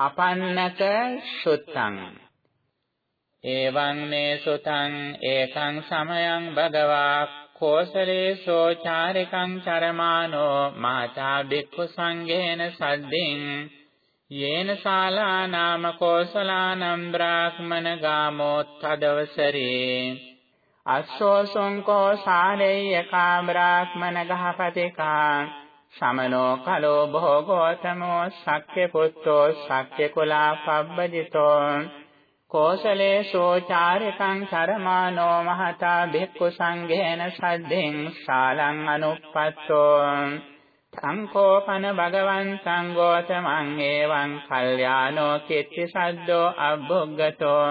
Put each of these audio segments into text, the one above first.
අපන්නක සුත්තං। එවං මේ සුතං ඒකං සමයං භගවා කෝසලේසෝ චාරිකං චරමානෝ මාතා බික්ඛු සංඝේන සද්දින් යේන ශාලා නාම කෝසලානම් බ්‍රාහ්මන ගාමෝ තදවසරේ අස්සෝ සොංකෝ සාලේයකා බ්‍රාහ්මන ගහපතිකා। සමනෝ කලෝ භෝගෝතමෝ සක්්‍ය පුත්තෝ සක්්‍ය කුලා පබ්බජිතෝ කෝසලේසෝ චාරිකං චරමානෝ මහතා භික්ඛු සංඝේන සද්දෙන් ශාලං අනුප්පත්තෝ සංකෝපන භගවන්තං ගෝතමං එවං කල්යාණෝ කිත්ති සද්දෝ අබ්බුග්ගතෝ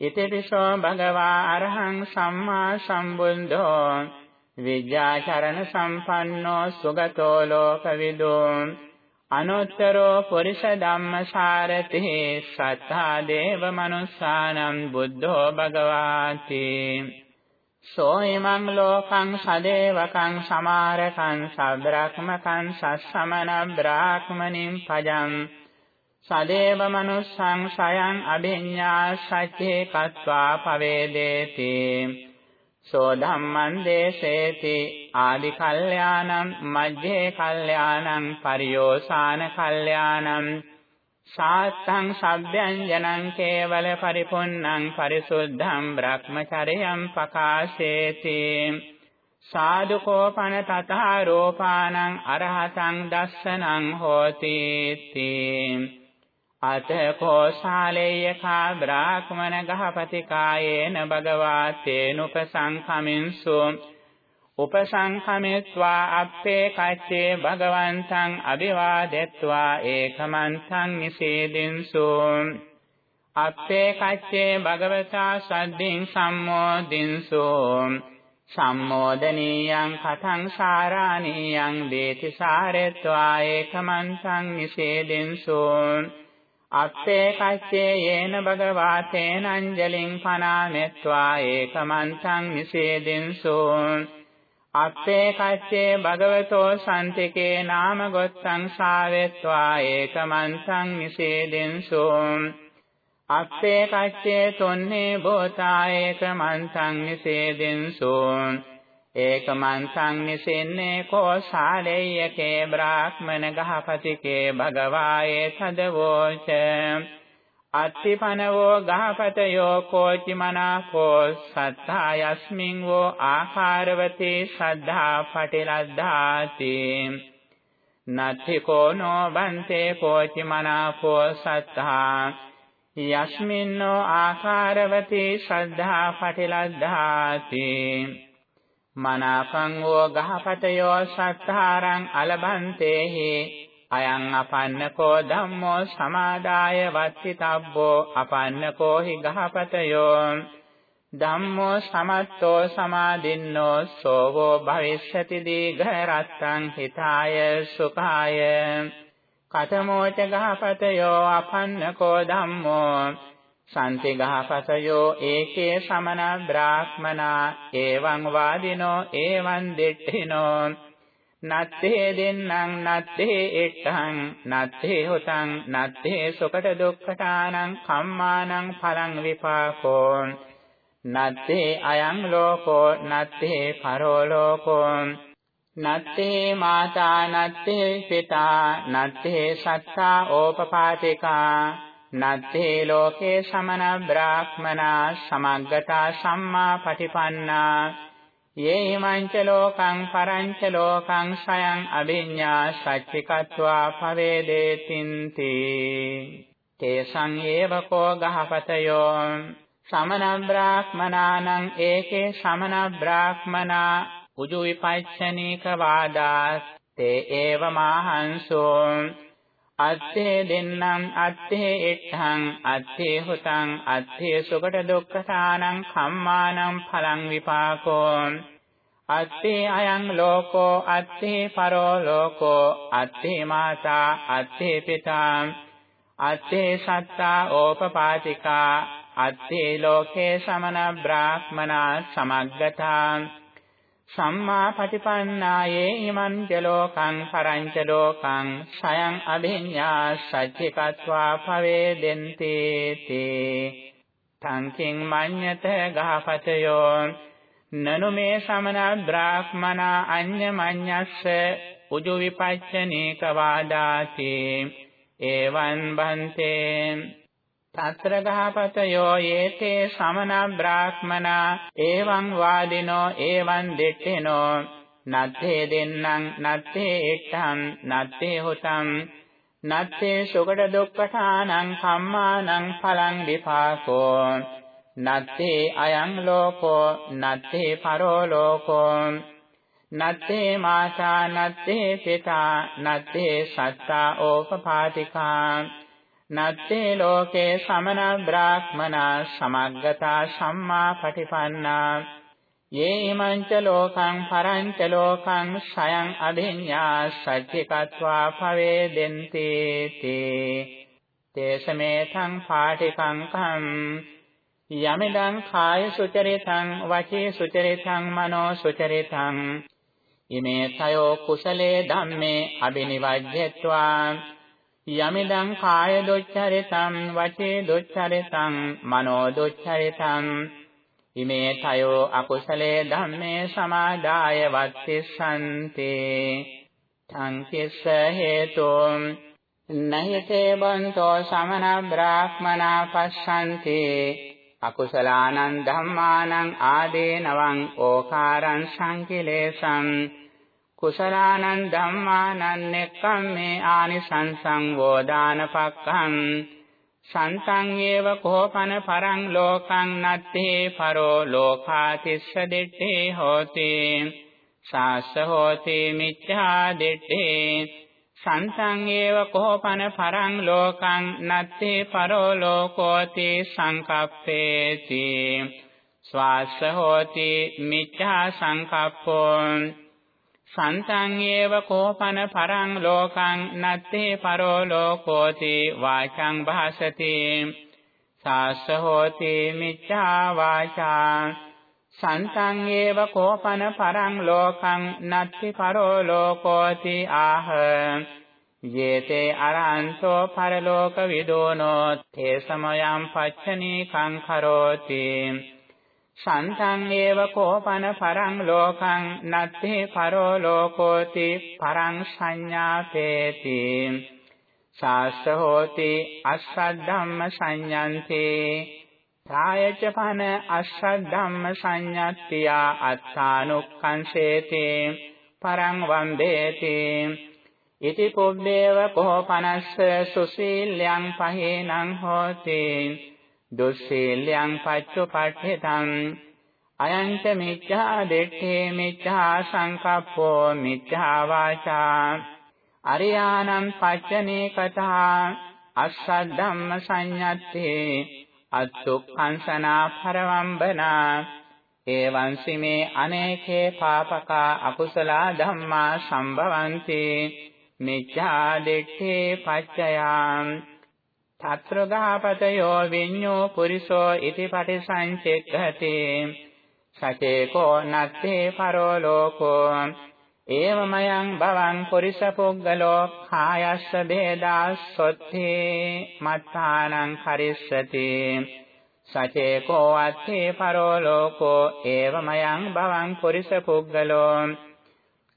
ඉතිරිසෝ භගවා අරහං සම්මා සම්බුද්ධෝ විද්‍යාචරණ සම්පන්නෝ සුගතෝ ලෝකවිදෝ. අනුත්තරෝ පුරිස ධම්මසාරති සත්තා දේව මනුස්සානම් බුද්ධෝ භගවාති. සෝයිමං ලෝකං සදේවකං සමාරකං සබ්‍රාහ්මකං සස්සමන බ්‍රාහ්මනින් පජං. සදේව මනුස්සං සයං අභිඤ්ඤා සච්චේ කତ୍වා පවේදේති. සෝ ධම්මං දේසේති ආදි කල්යාණං මජ්ජේ කල්යාණං පරියෝසాన කල්යාණං සාත්තං සබ්බ්‍යංජනං කේවල පරිපුන්නං පරිසුද්ධං බ්‍රහ්මචරයං පකාශේති. සාදුකෝපන තථා රෝපානං අරහතං දස්සනං හෝති. තී අතකෝ ශාලේයකා බ්‍රාහ්මණ ගහපතිකායේන භගවා තේනුපසංඛමින්සු උපසංඛමෙත්වා අප්පේ කච්චේ භගවන්තං අභිවාදෙත්වා ඒකමන්තං නිසේදින්සු. අප්පේ කච්චේ භගවතා සද්දින් සම්මෝදින්සු. සම්මෝදනීයං කතං සාරාණීයං වේති සාරෙත්වා ඒකමන්තං නිසේදින්සු. අත්තේ කච්චේ යේන භගවා තේනංජලින් පනාමෙත්වා ඒකමන්තං නිසේදින්සු අත්තේ කච්චේ භගවතෝ සම්තිකේ නාම ගොත්තං සාවෙත්වා ඒකමන්තං නිසේදෙන්සු අත්තේ කච්චේ තොන්නේ බෝතා ඒකමන්තං නිසේදෙන්සු ඒකමන්තං නිසෙන්නේ කෝ සාලේයකේ බ්‍රාහ්මණ ගහපතිකේ භගවායේ තදවෝච අත්තිපනවෝ ගහපතයෝ කෝචි මනාකෝ සත්තා යස්මින් වෝ ආකාරවතේ ශ්‍රද්ධා පටිලද්ධාති. නත්ථි කෝනෝ බන්තේ කෝචි මනාකෝ සත්තා යස්මින්නෝ ආකාරවතේ ශ්‍රද්ධා පටිලද්ධාති. මනාපං වෝ ගහපතයෝ සත්තාරං අලබන්තේහි අයං අපන්නකෝ ධම්මෝ සමාදාය වත්තිතබ්බෝ අපන්නකෝ හි ගහපතයෝ ධම්මෝ සමත්තෝ සමාදින්නෝ සෝවෝ භවිෂ්‍යති දීඝරත්තං හිතාය සුඛාය. කතමෝච ගහපතයෝ අපන්නකෝ ධම්මෝ සන්ති ගහපතයෝ ඒකේ සමන බ්‍රාහ්මනා එවං වාදිනෝ එවං දිට්ඨිනෝ. නත්තේ දෙන්නං නත්තේ එක්ඛං නත්තේ හොතං නත්තේ සොකට දුක්ඛතානං කම්මානං පලං විපාකෝ. නත්තේ අයං ලෝකෝ නත්තේ පරෝ ලෝකෝ. නත්තේ මාතා නත්තේ පිතා නත්තේ සත්තා ඕපපාතිකා. නත්තේ ලෝකේ සමන බ්‍රාහ්මනා සමග්ගතා සම්මා පටිපන්නා යේහිමංච ලෝකං පරංච ලෝකං සයං අභිඤ්ඤා සච්චිකत्वा පවේදේතින්ති. තේසං ඒවකෝ ගහපතයෝ සමන බ්‍රාහ්මනානං ඒකේ සමන බ්‍රාහ්මනා උජු විපච්ඡනීක වාදාස් තේ ඒව මාහංසෝ අත්තේ දෙන්නං අත්තේ එක්ඛං අත්තේ හුතං අත්තේ සුකට දුක්ඛසානං කම්මානං පලං විපාකෝ. අත්තේ අයං ලෝකෝ අත්තේ පරෝ ලෝකෝ අත්තේ මාතා අත්තේ පිතා අත්තේ සත්තා ඕපපාතිකා අත්තේ ලෝකේ සමන බ්‍රාහ්මනා සමග්ගතා. සම්මා පටිපන්නායේ ඉමං ජලෝකං පරංච ලෝකං සයං අභිඤ්ඤා සච්චිකත්වා භවේදෙන්ති තේ තංකින් මඤ්ඤත ගහපතයෝ නනු මේ සමන බ්‍රාහ්මනා අඤ්ඤමඤ්ඤස්ස උජු විපච්චනේක වාදාති. එවං බන්තේ తත්‍ර ගහපතයෝ යේතේ සමන බ්‍රාහ්මනා එවං වාදිනෝ එවං දෙට්ඨිනෝ නත්තේ දෙන්නං නත්තේ එට්ඨං නත්තේ හොතං නත්තේ සුගඩ දුක්ඛානං කම්මානං පලං විපාකෝ නත්තේ අයං ලෝකෝ නත්තේ පරෝ ලෝකෝ නත්තේ මාසා නත්තේ පිතා නත්තේ සත්තා ඕපපාතිකා නත්තේ ලෝකේ සමන බ්‍රාහ්මනා සමග්ගතා සම්මා පටිපන්නා. යේ ඉමංච ලෝකං පරංච ලෝකං සයං අභිඤ්ඤා සච්චිකत्वा භවේදෙන්ති තේ. තේසමේතං පාටිකං කම් යමිදං කාය සුචරිතං වචී සුචරිතං මනෝ සුචරිතං. ඉමේ තයෝ කුසලේ ධම්මේ අබිනිවජ්ජත්වා යමිදං කාය දුච්චරිතං වචේ දුච්චරිතං මනෝ දුච්චරිතං. ඉමේ තයෝ අකුසලේ ධම්මේ සමාදාය වත්තිස්සන්ති. සංකිස්ස හේතුම් නහිතේ බන්තෝ සමන බ්‍රාහ්මනා පස්සන්ති. අකුසලානං ධම්මානං ආදීනවං ඕකාරං සංකිලේසං. කුසලානං ධම්මානං නෙක්ඛම්මේ ආනිසංසං වෝදානපක්ඛං සන්තං ඒව කෝපන පරං ලෝකං නත්තේ පරෝ ලෝකාතිස්ස දෙට්ඨේ හෝති සාස්ස හෝති මිච්ඡා දෙට්ඨේ සන්තං ඒව කෝපන පරං ලෝකං නත්තේ පරෝ ලෝකෝති සංකප්පේති ස්වාස්ස හෝති මිච්ඡා සංකප්පෝ සන්තං ඒව කෝපන පරං ලෝකං නත්තේ පරෝ ලෝකෝති වාචං භාසති සාස්ස හෝති මිච්ඡා වාචා සන්තං ඒව කෝපන පරං ලෝකං නත්ති පරෝ ලෝකෝති ආහ යේතේ අරහන්තෝ පරලෝක විදෝනෝ තේ සමයං පච්චනී කං කරෝති සන්තං ඒව කෝපන පරං ලෝකං නත්තේ පරෝ ලෝකෝති පරං සංඥාපේති සාස්ස හෝති අස්සද්ධම්ම සංඤන්තේ. ඡායච පන අස්සද්ධම්ම සංඤත්තියා අත්තානුක්ඛංසේති පරං වන්දේති. ඉති පුබ්බේව කෝපනස්ස සුසීල්‍යං පහේනං හෝති. දුස්සීලයන් පච්චුපට්ඨිතං අයංච මිච්ඡා දෙට්ඨේ මිච්ඡා සංකප්පෝ මිච්ඡා වාචා අරියානම් පච්චනේ කතා අස්සද්ධම්ම සංඤත්තේ අත්තුක්ඛංසනා පරවම්බනා එවං සිමේ අනේකේ පාපකා අකුසලා ධම්මා සම්භවಂತಿ මිච්ඡා දෙට්ඨේ පච්චයාම් තත්‍රගාපතයෝ විඤ්ඤෝ පුරිසෝ ඉති පටිසංචෙක්ඛති සචේකෝ නත්තේ පරෝ ලෝකෝ ඒවමයන් භවං පුරිස පුද්ගලෝ කායස්ස බේදාස්සොත්ථි මත්තානං කරිස්සති සචේකෝ අත්තේ පරෝ ලෝකෝ ඒවමයන් භවං පුරිස පුද්ගලෝ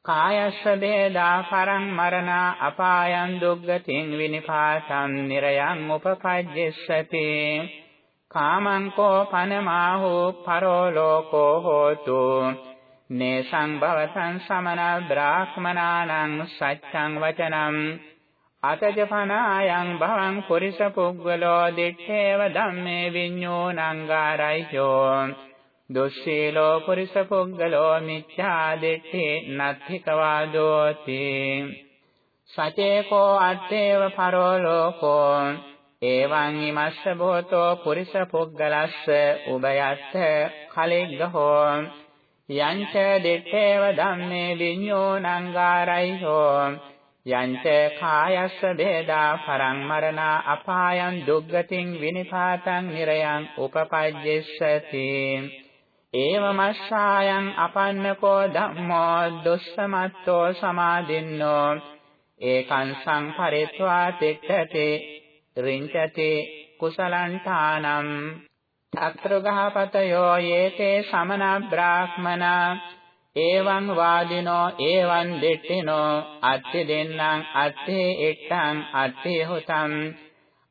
කායස්ස බේදා පරං මරණා අපායන් දුග්ගතින් විනිපාතං නිරයං උපපජ්ජස්සති. කාමං කෝ පනමාහෝ පරෝ ලෝකෝ හෝතු. නේසං භවතං සමන බ්‍රාහ්මනානං සච්ඡං වචනං. අතජපනායන් භවං පුරිස පුග්ගලෝ දිත්තේව ධම්මේ විඤ්ඤෝනං ගාරයියෝ දුස්සීලෝ පුරිස පුග්ගලෝ මිච්ඡා දිට්ඨි නත්ථිකවාදෝති. සචේකෝ අත්තේව පරෝ ලෝකෝ. එවං ඉමස්ස භූතෝ පුරිස පුග්ගලස්ස උභයස්ස කලිග්ගහෝ. යංච දිත්තේව ධම්මේ විඤ්ඤෝනං ගාරයිහෝ යංච කායස්ස බේදා පරං මරණා අපායන් දුග්ගතින් විනිපාතං නිරයන් උපපජ්ජස්සති. ඒවමස්සායන් අපන්නකෝ ධම්මෝ දුස්සමත්තෝ සමාදින්නෝ ඒකං සංපරිත්වා තිට්ඨති රිංචති කුසලං අත්‍රගහපතයෝ යේතේ සමන බ්‍රාහ්මනා එවං වාදිනෝ එවං දිට්ඨිනෝ අත්ති දෙන්නං අත්ති ඉත්තං අත්ති හුතං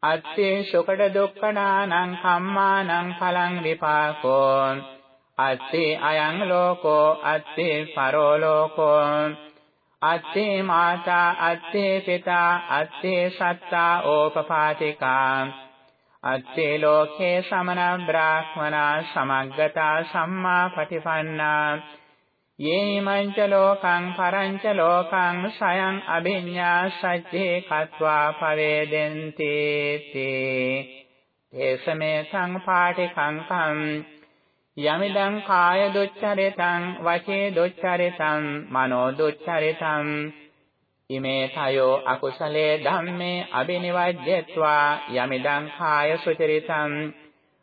අත්ති සුකඩ දුක්ඛනානං කම්මානං පලං විපාකෝ අත්ති අයං ලෝකෝ අත්ති පරෝ ලෝකෝ. අත්ති මාතා අත්ති පිතා අත්ති සත්තා ඕපපාතිකා අත්ති ලෝකේ සමන බ්‍රාහ්මනා සමග්ගතා සම්මා පටිපන්නා. යේමංච ලෝකං පරංච ලෝකං සයං අභිඤ්ඤා සච්චේ කତ୍වා පවේදෙන්ති තේ තේසමේ සංපාටිකං කම් යමිදං කාය දුච්චරිතං වචේ දුච්චරිතං මනෝ දුච්චරිතං. ඉමේ තයෝ අකුසලේ ධම්මේ අබිනිවජ්ජත්වා යමිදං කාය සුචරිතං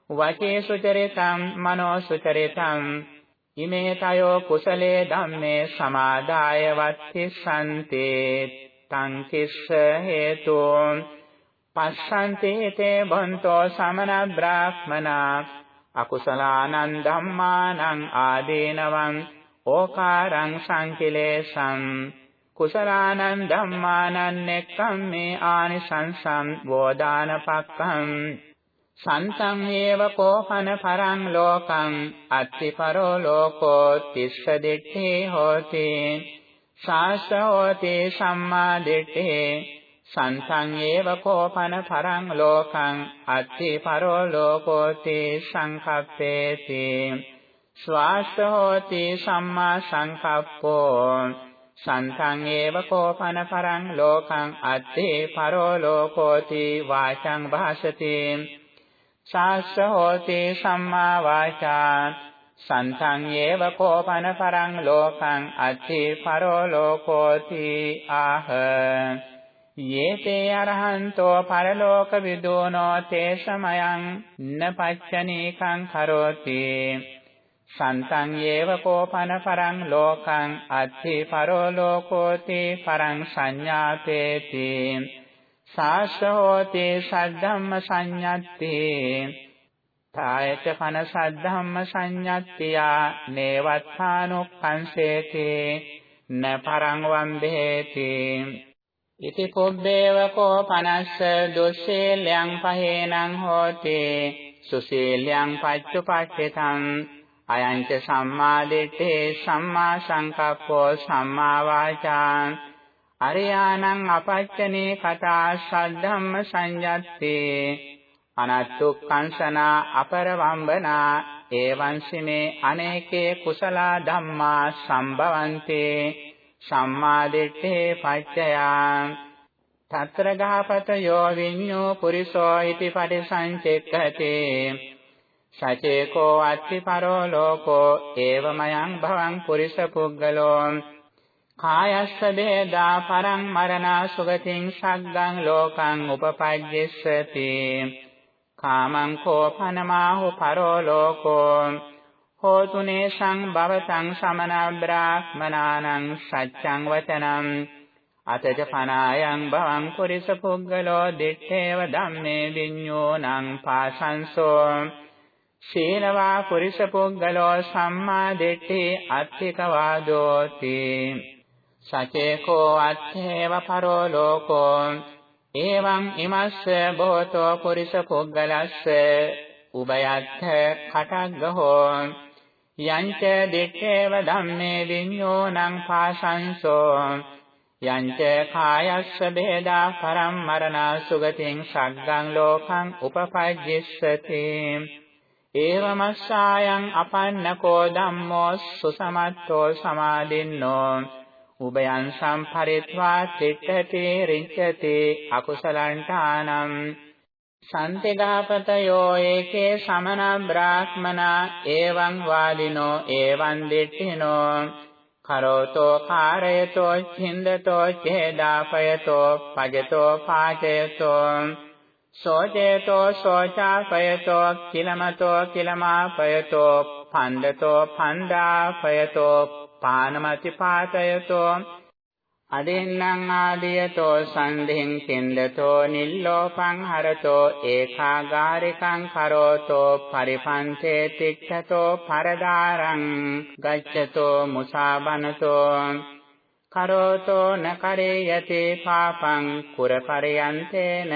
වචේ සුචරිතං මනෝ සුචරිතං. ඉමේ තයෝ කුසලේ ධම්මේ සමාදාය වත්තිසන්තේ තං කිස්ස හේතු. පස්සන්තේ තේ බන්තෝ සමන බ්‍රාහ්මනා අකුසලානං ධම්මානං ආදීනවං ඕකාරං සංකිලේසං කුසලානං ධම්මානං නෙක්ඛම්මේ ආනිසංසං වෝදානපක්ඛං සන්තං ඒව කෝපන පරං ලෝකං අත්ති පරෝ ලෝකෝ තිස්ස දිට්ඨේ හෝති සාස හෝති සම්මා දිට්ඨේ සන්තං ඒව කෝපන පරං ලෝකං අත්ති පරෝ ලෝකෝති සංකප්පේති ස්වාස හෝති සම්මා සංකප්පෝ සන්තං ඒව කෝපන පරං ලෝකං අත්ති පරෝ ලෝකෝති වාචං භාසති ශාස්ස හෝති සම්මා වාචා සන්තං ඒව කෝපන පරං ලෝකං අත්ති පරෝ ලෝකෝති ආහ යේතේ අරහන්තෝ පරලෝක විදෝනෝ තේ සමයං න පච්චනීකං කරෝති. සන්තං ඒව කෝපන පරං ලෝකං අත්ථි පරෝ ලෝකෝති පරං සංඥාතේති. සාසෝති සද්ධම්ම සංඤත්ති. තායච කන සද්ධම්ම සංඤත්තියා නේවත්ථානුක්ඛංසේති න පරං වම්බේති ඉති කුබ්බේව කෝපනස්ස දුස්සීලයන් පහේනං හෝති සුසීලයන් පච්චුපට්ඨිතං අයංච සම්මා දිට්ඨේ සම්මා සංකප්පෝ සම්මා වාචා අරියාණං අපච්චනේ කතා සද්ධම්ම සංයත්තේ අනත්තුක්ඛංසනා අපරවම්බනා එවංසිමේ අනේකේ කුසල ධම්මා සම්භවන්තේ සම්මා දිට්ඨේ පච්චයා తත්‍ර ගහපතයෝ විඤ්ඤෝ පුරිසෝ ඉති පටිසංචෙක්ඛතේ සචේකෝ අත්ති පරෝ ලෝකෝ ඒවමයන් භවං පුරිස පුග්ගලෝ කායස්ස බේදා පරං මරණා සුගතින් සග්ගං ලෝකං උපපජ්ජස්සති කාමං කෝපනමාහු පරෝ ලෝකෝ හෝතුනේ සංභවතං සමන බ්‍රාහ්මනානං සච්ඡං වචනං අතජ පනායං භවං පුරිස පුග්ගලෝ දිත්තේව ධම්මේ විඤ්ඤෝනං පාසංසෝ සීලවා පුරිස පුග්ගලෝ සම්මා දිට්ඨි අත්ථික වාදෝති සචේකෝ අත්ථේව පරෝ ලෝකෝ එවං ඉමස්ස බෝතෝ පුරිස පුග්ගලස්ස උභයත්ථ කටග්ගහෝ යංච දිත්තේව ධම්මේ විඤ්ඤෝනං පාසංසෝ යංච කායස්ස බේදා පරම් මරණා සුගතින් සග්ගං ලෝකං උපපජ්ජස්සති. ඒවමස්සායන් අපන්නකෝ ධම්මෝ සුසමත්තෝ සමාදින්නෝ. උභයං සම්පරිත්වා තිට්ඨති රිච්ඡති අකුසලං සන්තිගාපතයෝ ඒකේ සමන බ්‍රාහ්මනා එවං වාදිනෝ එවං දිට්ඨිනෝ. කරෝතෝ කාරයතෝ චින්දතෝ චේදාපයතෝ පජතෝ පාචයතෝ. සෝචේතෝ සෝචාපයතෝ කිලමතෝ කිලමාපයතෝ පණ්ඩතෝ පණ්ඩාපයතෝ පානමති පාතයතෝ අදින්නම් ආදියතෝ සන්ධින් කින්දතෝ නිල්ලෝපං හරතෝ ඒකාගාරිකං කරෝතෝ පරිපන්තේ තික්ඛතෝ පරදාරං ගච්ඡතෝ මුසාබනතෝ කරෝතෝ නකරේ යති පාපං කුරපරයන්තේන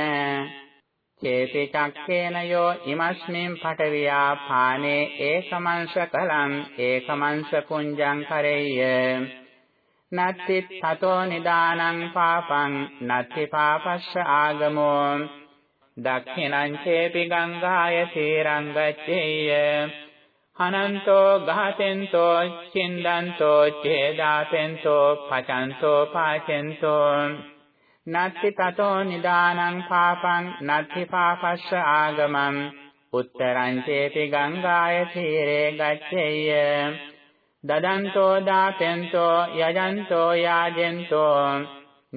චේති චක්කේන යෝ ඉමස්මින් පඨවියා පානේ ඒකමංශ කලං ඒකමංශ පුඤ්ජං කරෙය්‍ය නත්ති තතෝ නිදානං පාපං නත්ති පාපස්ස ආගමෝ. දක්ඛිනං චේපි ගංගාය තීරං ගච්ඡේය. අනන්තෝ ගහතෙන්තෝ චින්දන්තෝ ඡේදාතෙන්තෝ පචන්තෝ පාචෙන්තෝ. නත්ති තතෝ නිදානං පාපං නත්ති පාපස්ස ආගමං. උත්තරං චේපි ගංගාය තීරේ ගච්ඡේය. දදන්තෝ දාතෙන්තෝ යජන්තෝ යාජෙන්තෝ.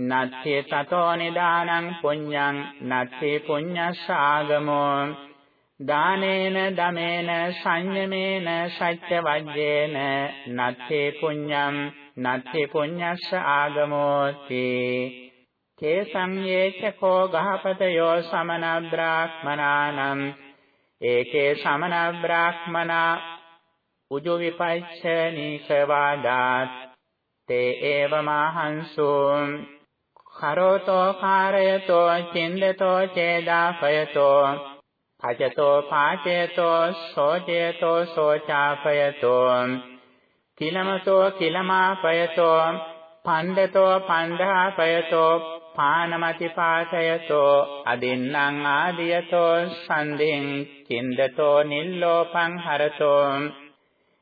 නත්ථි තතෝ නිදානං පුඤ්ඤං නත්ථි පුඤ්ඤස්සාගමෝ. දානේන දමේන සංයමේන සච්ච වජ්ජේන නත්ථි පුඤ්ඤං නත්ථි පුඤ්ඤස්ස ආගමෝති කේ සංයේචකෝ ගහපතයෝ සමන බ්‍රාහ්මනානම් ඒකේ සමන බ්‍රාහ්මනා උජු විපච්ඡනීකවාදාත් තේ ඒවමහංසු කරෝතෝ කාරයතෝ චින්දතෝ චේදාපයතෝ. පජතෝ පාචේතෝ සෝචේතෝ සෝචාපයතෝ. කිලමතෝ කිලමාපයතෝ පණ්ඩතෝ පණ්ඩාපයතෝ පානමති පාසයතෝ අදින්නම් ආදියතෝ සන්ධින් චින්දතෝ නිල්ලෝපං හරතෝ.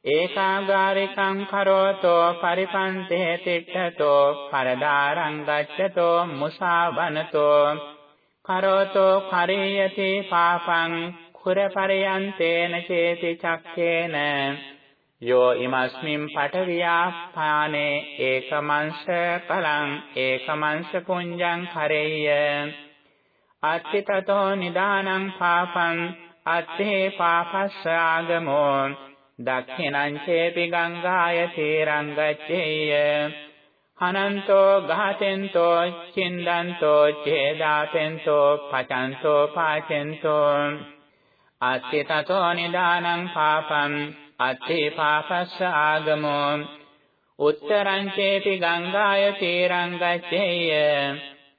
ඒකාගාරිකං කරෝතෝ පරිපන්තේ තිට්ඨතෝ පරදාරං ගච්ඡතෝ මුසාවනතෝ කරෝතෝ කරියති පාපං කුරපරයන්තේන චේති චක්කේන යෝ ඉමස්මින් පඨවියා පානේ ඒකමංශ පලං ඒකමංශ පුඤ්ජං කරෙය්‍ය අත්තිතතෝ නිදානං පාපං අත්තේ පාපස්ස ආගමෝ දක්ඛිනං චේපි ගංගාය තීරං ගච්ඡේය අනන්තෝ ගහතෙන්තෝ චින්දන්තෝ ඡේදාතෙන්තෝ පචන්තෝ පාචෙන්තෝ අත්ථි තතෝ නිදානං පාපං අත්ථි පාපස්ස ආගමෝ උත්තරං චේපි ගංගාය තීරං ගච්ඡේය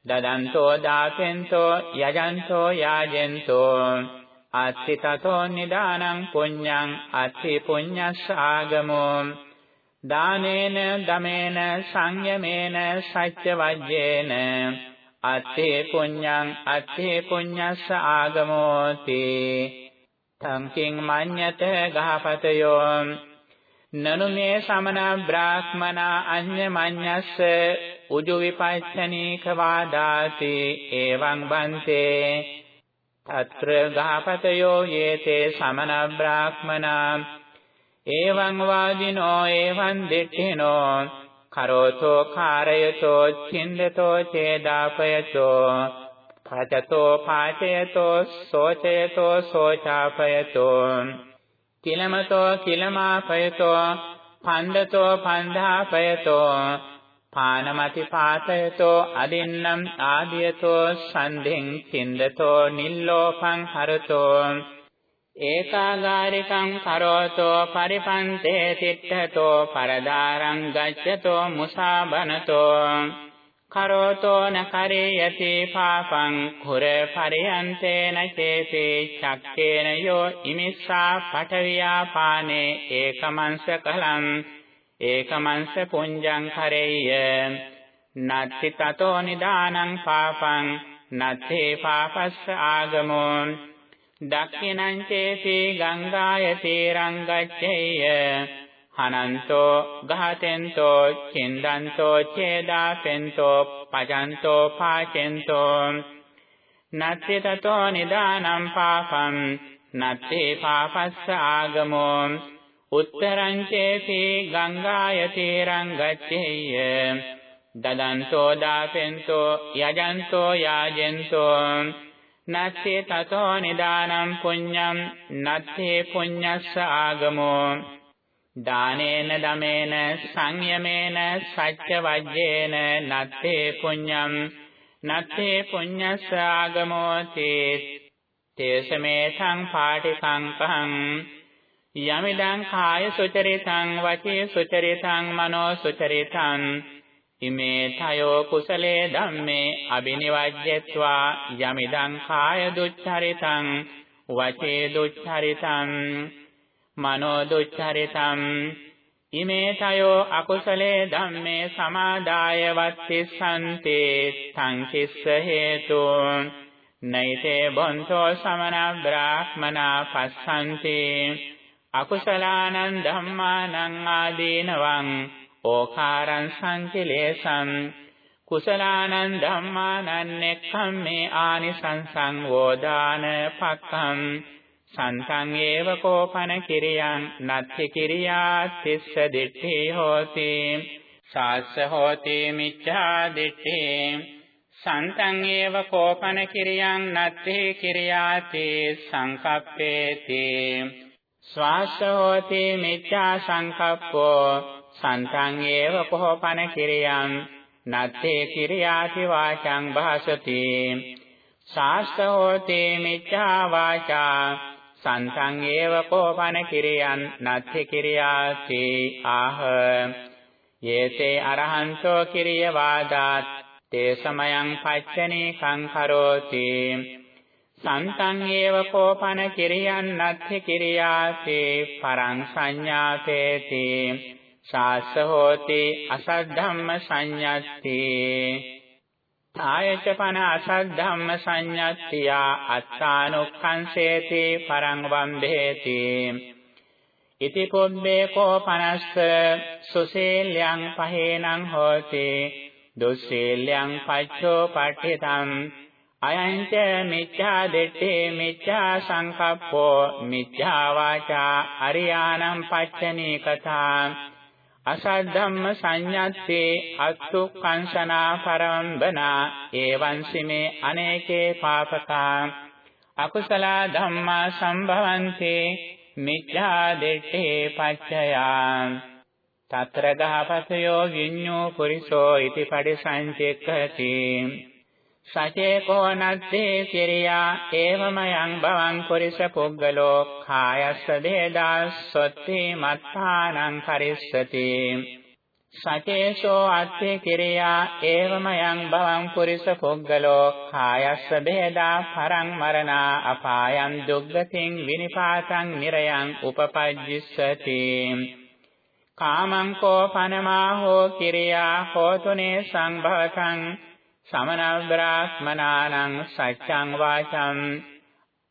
දදන්තෝ දාතෙන්තෝ යජන්තෝ යාජෙන්තෝ අත්ථි තතෝ නිදානං පුඤ්ඤං අත්ථි පුඤ්ඤස්ස ආගමෝ. දානේන දමේන සංයමේන සච්ච වජ්ජේන අත්ථි පුඤ්ඤං අත්ථි පුඤ්ඤස්ස ආගමෝති. තංකින් මඤ්ඤත ගහපතයෝ. නනු මේ සමන බ්‍රාහ්මනා අඤ්ඤ මඤ්ඤස්ස උජු විපච්ඡනීක වාදාති. එවං බන්තේ. අත්‍ර ගාපතයෝ යේතේ සමන බ්‍රාහ්මනා එවං වාදිනෝ එවං දිට්ඨිනෝ කරෝතෝ කාරයතෝ චින්දතෝ චේදාපයතෝ පජතෝ පාචයතෝ සෝචයතෝ සෝචාපයතෝ කිලමතෝ කිලමාපයතෝ පණ්ඩතෝ පණ්ඩාපයතෝ පානමති පාතයතෝ අදින්නම් ආදියතෝ සන්ධෙන් චින්දතෝ නිල්ලෝපං හරතෝ. ඒකාගාරිකං කරෝතෝ පරිපන්තේ තිට්ඨතෝ පරදාරං ගච්ඡතෝ මුසාබනතෝ. කරෝතෝ නකරේ යති පාපං කුර පරියන්තේන චේති චක්කේන යෝ ඉමිස්සා පඨවියා පානේ ඒකමංශ කලං ඒකමංශ පුඤ්ජං කරෙය්‍ය. නත්ති තතෝ නිදානං පාපං නත්ථි පාපස්ස ආගමෝ දක්ඛිනං චේති ගංගාය තීරං ගච්ඡේය හනන්තෝ ගහතෙන්තෝ චින්දන්තෝ ඡේදාපෙන්තෝ පජන්තෝ පාචෙන්තෝ. නත්ති තතෝ නිදානං පාපං නත්ථි පාපස්ස ආගමෝ උත්තරං චේති ගංගාය තීරං ගච්ඡේය। දදන්තෝ දාපෙන්තෝ යජන්තෝ යාජෙන්තෝ නත්තේ තතෝ නිදානම් පුඤ්ඤම් නත්තේ පුඤ්ඤස්ස ආගමෝ। දානේන දමේන සංයමේන සච්ච වජ්ජේන නත්තේ පුඤ්ඤම් නත්තේ පුඤ්ඤස්ස ආගමෝ තේ। තේසමේ සංපාටිකං යමිදං කාය සුචරිතං වචේ සුචරිතං මනෝ සුචරිතං. ඉමේ තයෝ කුසලේ ධම්මේ අබිනිවජ්ජත්වා යමිදං කාය දුච්චරිතං වචේ දුච්චරිතං මනෝ දුච්චරිතං. ඉමේ තයෝ අකුසලේ ධම්මේ සමාදාය වත්තිස්සන්තේ තං කිස්ස හේතු. නෛතේ බොන්තෝ සමන බ්‍රාහ්මනා පස්සන්ති. අකුසලානං ධම්මානං ආදීනවං ඕකාරං සංකිලේසං කුසලානං ධම්මානං නෙක්ඛම්මේ ආනිසංසං වෝදාන පක්ඛම් සන්තං ඒව කෝපන කිරියං නත්ති කිරියා තිස්ස දිට්ඨි හෝති සාස්ස හෝති මිච්ඡා දිට්ඨි සන්තං ඒව කෝපන කිරියං නත්ති කිරියාති සංකප්පේති ස්වාස්ස හෝති මිච්ඡා සංකප්පෝ සන්තං ඒව කොහොපන කිරියං නත්තේ කිරියාති වාචං භාසති සාස්ත හෝති මිච්ඡා වාචා සන්තං ඒව කොහොපන කිරියං නත්ති කිරියාති ආහ යේසේ අරහන්තෝ කිරිය වාදාත් තේ සමයං පච්චනේ සංකරෝති සන්තං ඒව කෝපන කිරියන් නත්ති කිරියාති පරං සංඥාතේති සාස්ස හෝති අසද්ධම්ම සංඤත්ති ආයච පන අසද්ධම්ම සංඤත්තියා අත්තානුක්ඛංසේති පරං වම්බේති ඉති පුබ්බේ කෝපනස්ස සුසීල්‍යං පහේනං හෝති. දුස්සීල්‍යං පච්චෝ පට්ඨිතං අයං ච මිච්ඡා දිට්ඨි මිච්ඡා සංකප්පෝ මිච්ඡා වාචා අරියානම් පච්චනී කතා අසද්ධම්ම සංඤත්තේ අත්තු කංසනා පරම්බනා එවං සිමේ අනේකේ පාපකා අකුසල ධම්මා සම්භවಂತಿ මිච්ඡා දිට්ඨේ පච්චයා తත්‍ර ගහපතයෝ විඤ්ඤෝ පුරිසෝ ඉති පරිසංචෙක්ඛති සචේ කෝනත්තේ කිරියා ඒවමයන් භවං පුරිස පුග්ගලෝ කායස්ස දේදාස්සොත්ති මත්තානං කරිස්සති සචේසෝ අත්ථේ කිරියා ඒවමයන් භවං පුරිස පුග්ගලෝ කායස්ස දේදා පරං මරණා අපායං දුග්ගතින් විනිපාතං නිරයං උපපජ්ජිස්සති. කාමං කෝපනමා හෝ කිරියා හෝතුනේ සංභවකං සමන බ්‍රාහ්මනානං සච්ඡං වාචං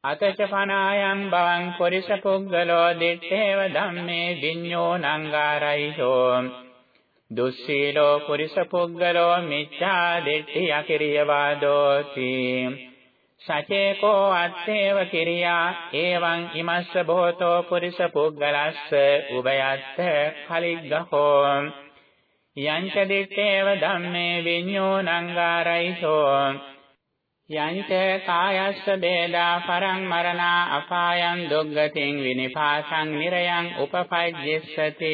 අතච පනායන් බවං පුරිස පුග්ගලෝ දිත්තේව ධම්මේ විඤ්ඤෝ නංගාරයිසෝ දුස්සීලෝ පුරිස පුග්ගලෝ මිච්ඡා දිට්ඨි අකිරිය වාදෝති සචේකෝ අත්තේව කිරියා එවං ඉමස්ස බොහෝතෝ පුරිස පුග්ගලස්ස උභයත්ථ කලිග්ගහෝ යංච දිත්තේව ධම්මේ විඤ්ඤෝනංගාරයිසෝ යංච කායස්ස බේදා පරං මරණා අපායං දුග්ගතින් විනිපාසං නිරයං උපපජ්ජස්සති.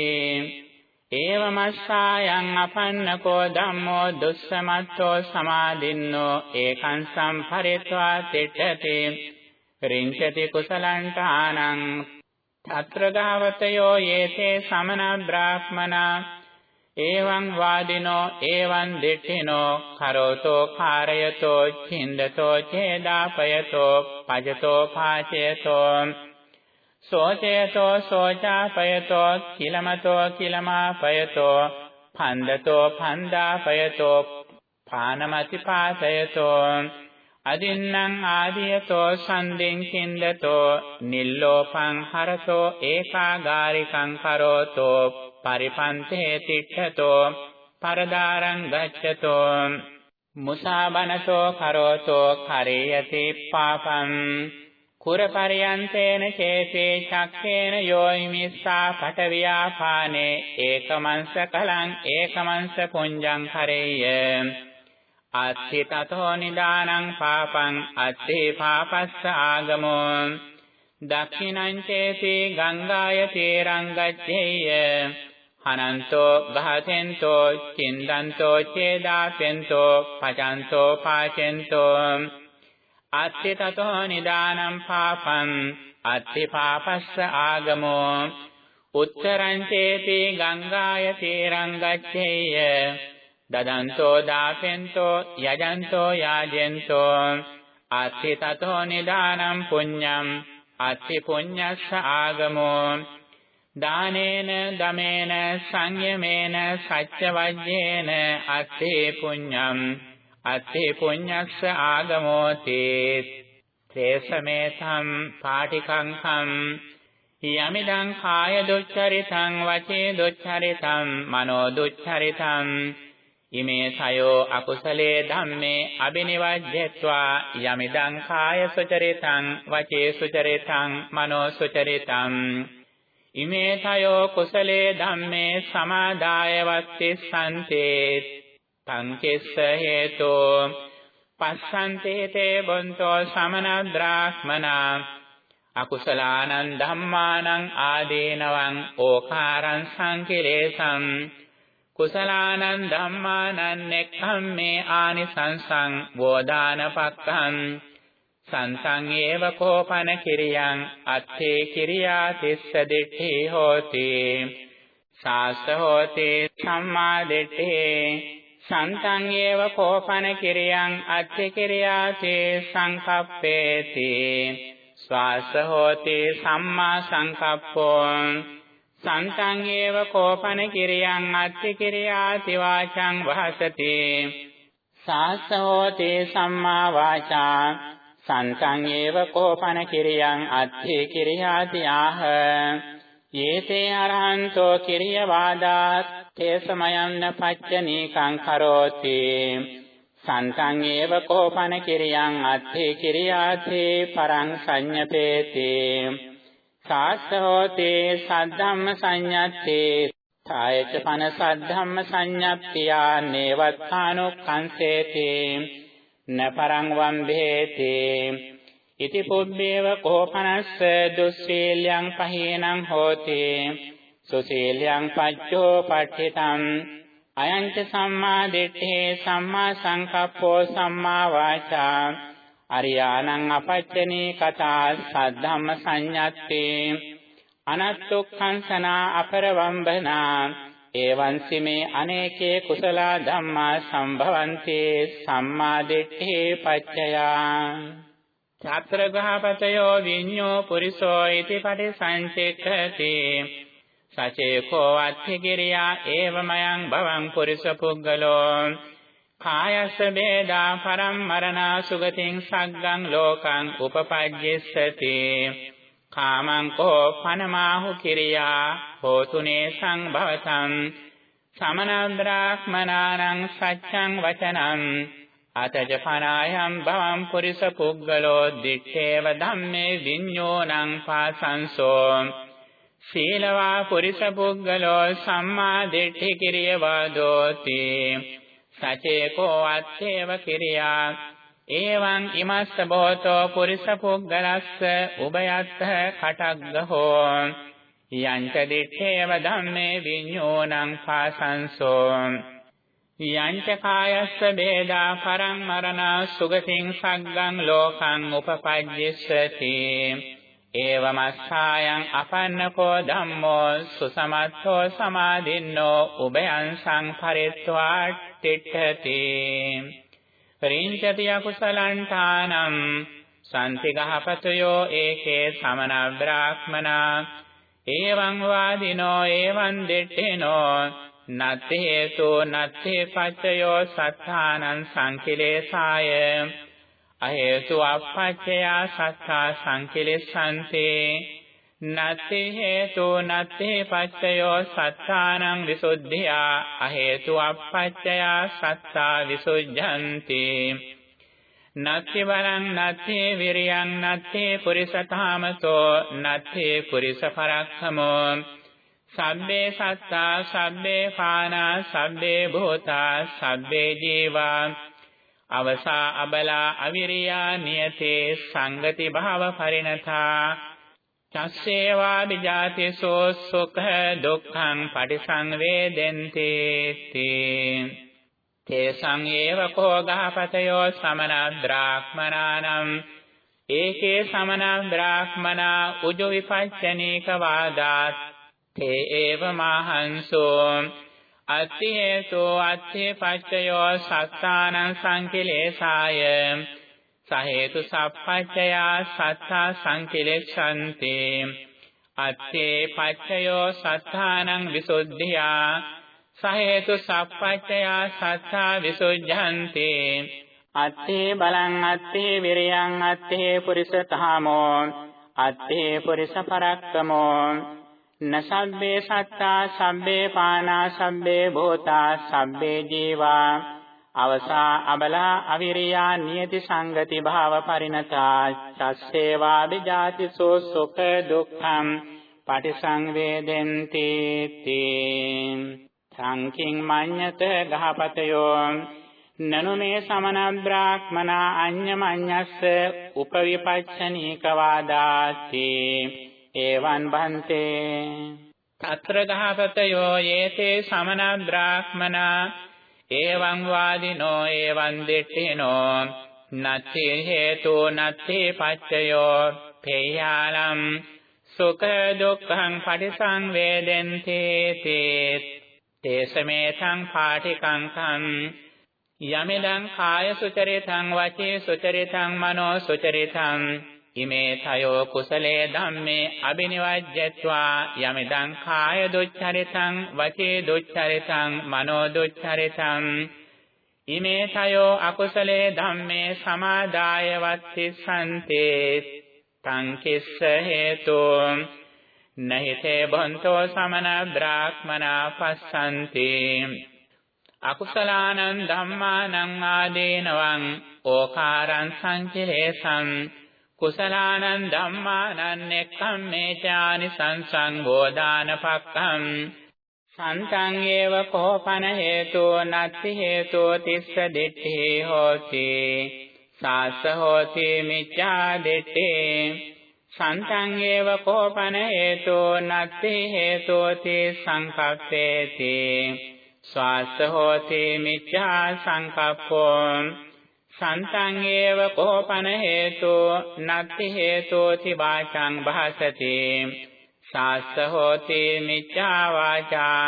ඒවමස්සායන් අපන්නකෝ ධම්මෝ දුස්සමත්තෝ සමාදින්නෝ ඒකං සම්පරිත්වා තිට්ඨති. රිංචති කුසලං තත්‍ර ගාවතයෝ යේතේ සමන බ්‍රාහ්මනා. එවං වාදිනෝ එවං දිඨිනෝ කරෝතෝ කාරයතෝ චින්දතෝ ඡේදාපයතෝ පජතෝ පාචයතෝ. සෝචයතෝ සෝචාපයතෝ කිලමතෝ කිලමාපයතෝ පන්දතෝ පන්දාපයතෝ පානමතිපාතයතෝ. අදින්නම් ආදියතෝ සන්දෙන් කින්දතෝ නිල්ලෝපං හරතෝ ඒකාගාරිකං කරෝතෝ. පරිපන්තේ තිට්ඨතෝ පරදාරං ගච්ඡතෝ මුසාබනසෝ කරෝතෝ කරේයති පාපං කුරපරියන්තේන චේතේ චක්කේන යෝයිමිස්සා පටවියාපානේ ඒකමංස කලං ඒකමංස පුඤ්ජං කරේය අත්ථි තතෝ නිදානං පාපං අත්ථි පාපස්ස ආගමෝ දක්ඛිනං චේති ගංගාය තීරං ගච්ඡේය හනන්තෝ ගහතෙන්තෝ චින්දන්තෝ චේදාතෙන්තෝ පජන්තෝ පාචෙන්තෝ අත්ථි තතෝ නිදානං පාපං අත්ථි පාපස්ස ආගමෝ උත්තරං චේති ගංගාය තීරං ගච්ඡේය දදන්තෝ දාසෙන්තෝ යජන්තෝ යාජෙන්තෝ අත්ථි තතෝ නිදානම් පුඤ්ඤම් අත්ථි පුඤ්ඤස්ස ආගමෝ දානේන දමේන සංයමේන සච්ච වජ්ජේන අත්ථි පුඤ්ඤම් අත්ථි පුඤ්ඤස්ස ආගමෝති. ත්‍රේසමේතම් පාටිකංකම් යමිදං කාය දුච්චරිතං වචේ දුච්චරිතං මනෝ දුච්චරිතං. ඉමේ සයෝ අකුසලේ ධම්මේ අබිනිවජ්ජත්වා. යමිදං කාය සුචරිතං වචේ සුචරිතං මනෝ සුචරිතං. ඉමේ සයෝ කුසලේ ධම්මේ සමාදාය වස්තිස්සන්තේ තංකෙස්ස හේතෝ පස්සන්තේ තේ බොන්තෝ සමනද්‍රාක්මනා අකුසලානං ධම්මානං ආදීනවං ඕකාරං සංකිලේසං. කුසලානං ධම්මානං නෙක්ඛම්මේ ආනිසංසං වෝදානපක්ඛං. සංසං ඒව කෝපන කිරියං අත්තේ කිරියා තිස්ස දිට්ඨි හෝති. සාස හෝති සම්මා දිට්ඨි. සන්තං ඒව කෝපන කිරියං අත්ථි කිරියාතේ සංකප්පේති. ස්වාස හෝති සම්මා සංකප්පෝ. සන්තං ඒව කෝපන කිරියං අත්ති කිරියාති වාචං වහසති. සාසෝති සම්මා වාචා. සන්තං ඒව කෝපන කිරියං අත්ති කිරියාති ආහ. යේතේ අරහන්තෝ කිරිය වාදාත් තේ සමයන්න පච්චනීකං කරෝති. සන්තං ඒව කෝපන කිරියං අත්ති කිරියාති පරං සංඤපේති සාස්සහෝතේ සද්ධම්ම සංඤත්තේ. ඡායච පන සද්ධම්ම සංඤප්තියා නේවත්තානුක්ඛංසේති නපරං වම්භේති ඉති පුබ්බේව කෝපනස්ස දුස්සීල්‍යං පහේනං හෝති සුසීල්‍යං පච්චෝ පට්ඨිතං අයං ච සම්මා දිට්ඨේ සම්මා සංකප්පෝ සම්මා වාචා අරියානං අපච්චනී කතා සද්ධම්ම සංඤත්තේ අනත්තුක්ඛංසනා අපරවම්බනා එවං සිමේ අනේකේ කුසල ධම්මා සම්භවಂತಿ සම්මා දිට්ඨේ පච්චයා. ඡාත්‍රග්‍රහපතයෝ විඤ්ඤෝ පුරිසෝ ඉති පටිසංචෙක්ඛති සචේකෝ අත්ථි කිරියා ඒවමයන් භවං පුරිස පුග්ගලෝ කායස්ස වේදා පරම්මරණා සුගතින් සග්ගං ලෝකං උපපජ්ජස්සති. කාමං කෝ පනමාහු කිරියා හෝතුනේ සංභවතං සමනද්‍රාක්මනානං සච්ඡං වචනං අතජ පනායම් භවං පුරිස පුග්ගලෝ දිත්තේව ධම්මේ විඤ්ඤෝණං පාසංසෝ සීලවා පුරිස පුග්ගලෝ සම්මා දිට්ඨි කිරිය වාදෝති සචේකෝ අත්තේව කිරියා එවං ඉමස්ස බෝතෝ පුරිස පුග්ගලස්ස උභයත්ථ කටග්ගහෝ යංච දිත්තේව ධම්මේ විඤ්ඤෝණං පාසංසෝ යංච කායස්ස වේදා පරං මරණා සුගතින් සග්ගං ලෝකං උපපජ්ජස්සති ඒවමස්සායන් අපන්නකෝ ධම්මෝ සුසමත්තෝ සමාදින්නෝ උභයං සංපරිත්වා තිට්ඨති පරිංචති අකුසලං සම්තිගහපතයෝ ඒකේ සමන බ්‍රාහ්මනා එවං වාදිනෝ එවං දෙට්ඨිනෝ නත්ථ හේතු නත්ථ පච්චයෝ සත්තානං සංකිලේසාය අහේතු අපච්චයා සත්තා සංකිලෙස්සන්තේ නත්ති හේතු නත්ති පච්චයෝ සත්තානං විසුද්ධියා අහේතු අපච්චයා සත්තා විසුද්ධන්ති නත්ති වරං නත්ති විරියං නත්ති පුරිසතාමසෝ නත්ති පුරිස පරක්ඛමෝ සබ්බේ සත්තා සබ්බේ පානා සබ්බේ භූතා සබ්බේ ජීවා. අවසා අබලා අවිරියා නියතේ සංගති භාව පරිණතා. චස්සේවා විජාතිසෝ සුඛ දුක්ඛං පටිසංවේදෙන්ති තේ තේසං ඒව කෝ ගහපතයෝ සමන බ්‍රාහ්මනානම් ඒකේ සමන බ්‍රාහ්මනා උජු විපච්චනීක වාදාත් තේ ඒව මහංසෝ අත්ථි හේතෝ අත්ථි පච්චයෝ සත්තානං සංකිලේසාය සහේතු සප්පච්චයා සත්තා සංකිලෙක්ෂන්ති අත්තේ පච්චයෝ සත්තානං විසුද්ධියා සහේතු සප්පච්චයා සත්තා විසුද්ධන්ති අත්තේ බලං අත්තේ විරියං අත්තේ පුරිසතහමෝ අත්තේ පුරිස පරක්කමෝ නසබ්බේ සත්තා සබ්බේ පානා සබ්බේ භූතා සබ්බේ ජීවා අවසා අබලා අවිරියා නියති සංගති භාව පරිණතා චස්සේවා විජාතිසෝ සුඛ දුක්ඛම් පටිසංවේදෙන්ති තී. සංකින් මඤ්ඤත ගහපතයෝ. නනු මේ සමන බ්‍රාහ්මනා අඤ්ඤමඤ්ඤස්ස උපවිපච්ඡනීක වාදාති එවං බන්තේ. తත්‍ර ගහපතයෝ යේතේ සමන බ්‍රාහ්මනා එවං වාදිනෝ එවං දිට්ඨිනෝ. නත්ති හේතු නත්ති පච්චයෝ. පේයාලම් සුඛ දුක්ඛං පටිසංවේදෙන්ති තේ තේසමේතං පාටිකං කං යමෙදං කාය සුචරිතං වචේ සුචරිතං මනෝ සුචරිතං. ඉමේ තයෝ කුසලේ ධම්මේ අබිනිවජ්ජත්වා යමිදං කාය දුච්චරිතං වචේ දුච්චරිතං මනෝ දුච්චරිතං ඉමේ තයෝ අකුසලේ ධම්මේ සමාදාය වත්තිසන්තේ තං කිස්ස හේතෝ නහිතේ බොන්තෝ සමන බ්‍රාහ්මනා පස්සන්ති අකුසලානං ධම්මානං ආදීනවං ඕකාරං සංචලේසං කුසලානං ධම්මානං එක්ඛම්මේචානි සංසං බෝධාන පක්ඛම්. සන්තං ඒව කෝපන හේතෝ නත්ති හේතෝ තිස්ස දිට්ඨි හෝති. සාස හෝති මිච්ඡා දිට්ඨි. සන්තං ඒව කෝපන හේතෝ නත්ති හේතෝ ති සංකප්පේති. ස්වාස හෝති මිච්ඡා සංකප්පෝ. සන්තං ඒව කෝපන හේතු නත්ති හේතෝති වාචං භාසති. සාස්ස හෝති මිච්ඡා වාචා.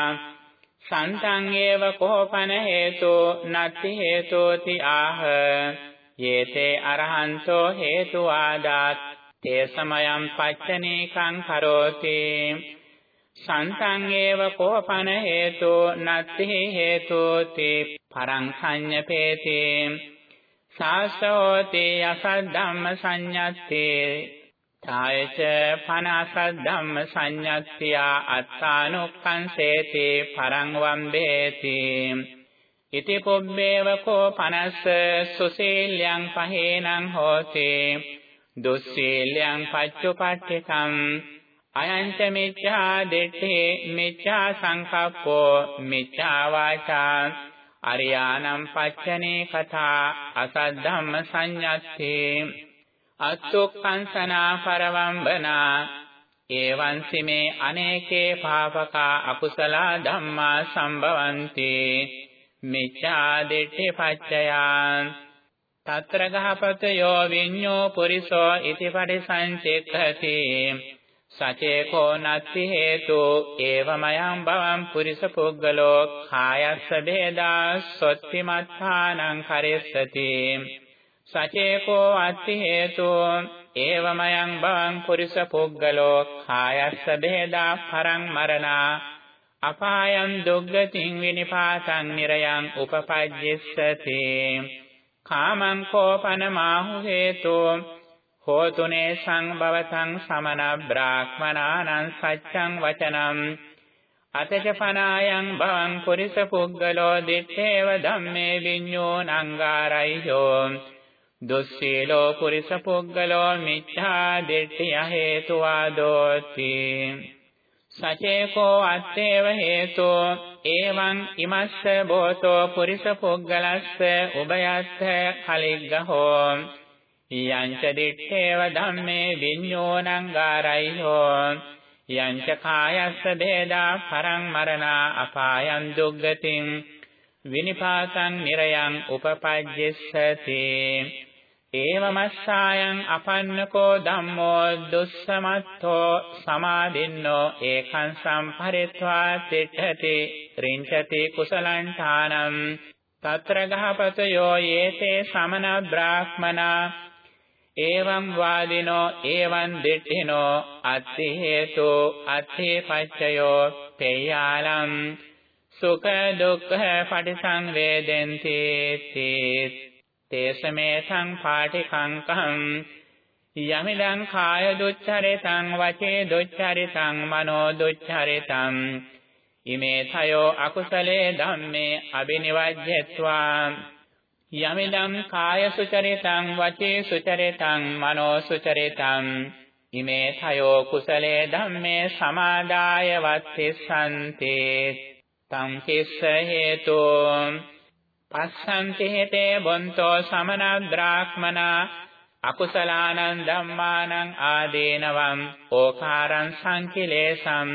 සන්තං ඒව කෝපන හේතු නත්ති හේතෝති ආහ. යේතේ අරහන්තෝ හේතු ආදාත්. තේ සමයං පච්චනීකං කරෝති. සන්තං ඒව කෝපන හේතු නත්ති හේතෝති පරං සංඤපේති සාසෝති අසද්ධම්ම සංඤත්තේ ඡායච පනස ධම්ම සංඤත්තියා අත්තානුක්ඛංසේති පරං වම්බේති ඉති පුබ්බේව කෝ පනස්ස සුසීල්‍යං පහේනං හෝති දුස්සීල්‍යං පච්චුපට්ඨිකං අයං ච මිච්ඡා දිට්ඨි මිච්ඡා සංකප්පෝ මිච්ඡා වාචා අරියානම් පච්චනේ කතා අසද්ධම්ම සංඤත්තේ අත්තුක්ඛංසනා පරවම්බනා එවං සිමේ අනේකේ පාපකා අකුසල ධම්මා සම්භවಂತಿ මිච්ඡා දිට්ඨි පච්චයාන් తත්‍ර ගහපතයෝ විඤ්ඤෝ පුරිසෝ ඉති පරිසංචෙක්ඛති සචේකෝ නත්ති හේතු ඒවමයං බවං පුරිස පුද්ගලෝ කායස්ස බේදා සොත්ති මත්තානං කරෙස්සති. සචේකෝ අත්ති හේතු ඒවමයං බවං පුරිස පුද්ගලෝ කායස්ස බේදා පරං මරණා. අපායං දුග්ගතින් විනිපාතං නිරයං උපපජ්ජස්සති. කාමං කෝපන මාහු හේතෝ හෝතුනේ සංභවතං සමන බ්‍රාහ්මනානං සච්ඡං වචනං අතච පනායං භවං පුරිස පුද්ගලෝ දිත්තේව ධම්මේ විඤ්ඤෝ නංගාරයියෝ දුස්සීලෝ පුරිස පුද්ගලෝ මිච්ඡා දිට්ඨිය හේතුවාදෝති සචේකෝ අත්තේව හේතෝ එවං ඉමස්ස බෝතෝ පුරිස පුග්ගලස්ස උභයත්ථ කලිග්ගහෝ යංච දිත්තේව ධම්මේ විඤ්ඤෝණංගාරයි හෝ යංච කායස්ස බේදා පරං මරණා අපායං දුග්ගතින් විනිපාතං නිරයං උපපජ්ජස්සති ඒවමස්සායන් අපන්නකෝ ධම්මෝ දුස්සමත්තෝ සමාදින්නෝ ඒකං සම්පරිත්වා තිට්ඨති රින්චති කුසලං තානම් තත්‍ර ගහපතයෝ යේතේ සමන බ්‍රාහ්මනා එවං වාදිනෝ එවං දිට්ඨිනෝ අත්ථි හේතු අත්ථි පච්චයෝ පේයාලම් සුඛ දුක්ඛ පටිසංවේදෙන්ති තේ තේසමේසං පාටිකංකං යමිදං කාය දුච්චරිතං වචේ දුච්චරිතං මනෝ දුච්චරිතං ඉමේ තයෝ අකුසලේ ධම්මේ අබිනිවජ්ජත්වා යමිදං කාය සුචරිතං වචේ සුචරිතං මනෝ සුචරිතං ඉමේ තයෝ කුසලේ ධම්මේ සමාදාය වත්තිසන්ති තං කිස්ස හේතෝ පස්සන්ති හිතේ බොන්තෝ සමන බ්‍රාහ්මනා අකුසලානං ධම්මානං ආදීනවං ඕකාරං සංකිලේසං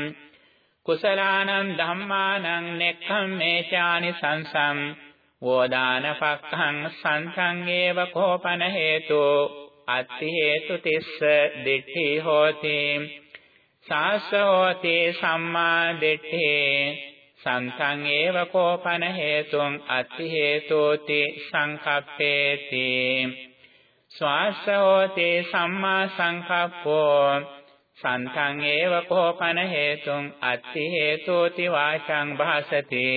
කුසලානං ධම්මානං නෙක්ඛම්මේචානි සංසං වෝදාන පක්ඛං සංසං ඒව කෝපන හේතු අත්ථි හේතු තිස්ස දිට්ඨි හෝති සාසෝති සම්මා දිට්ඨි සන්තං ඒව කෝපන හේතුං අත්ථි හේතෝති සංකප්පේති. ස්වාසෝති සම්මා සංකප්පෝ සන්තං ඒව කෝපන හේතුං අත්ථි හේතෝති වාචං භාසති.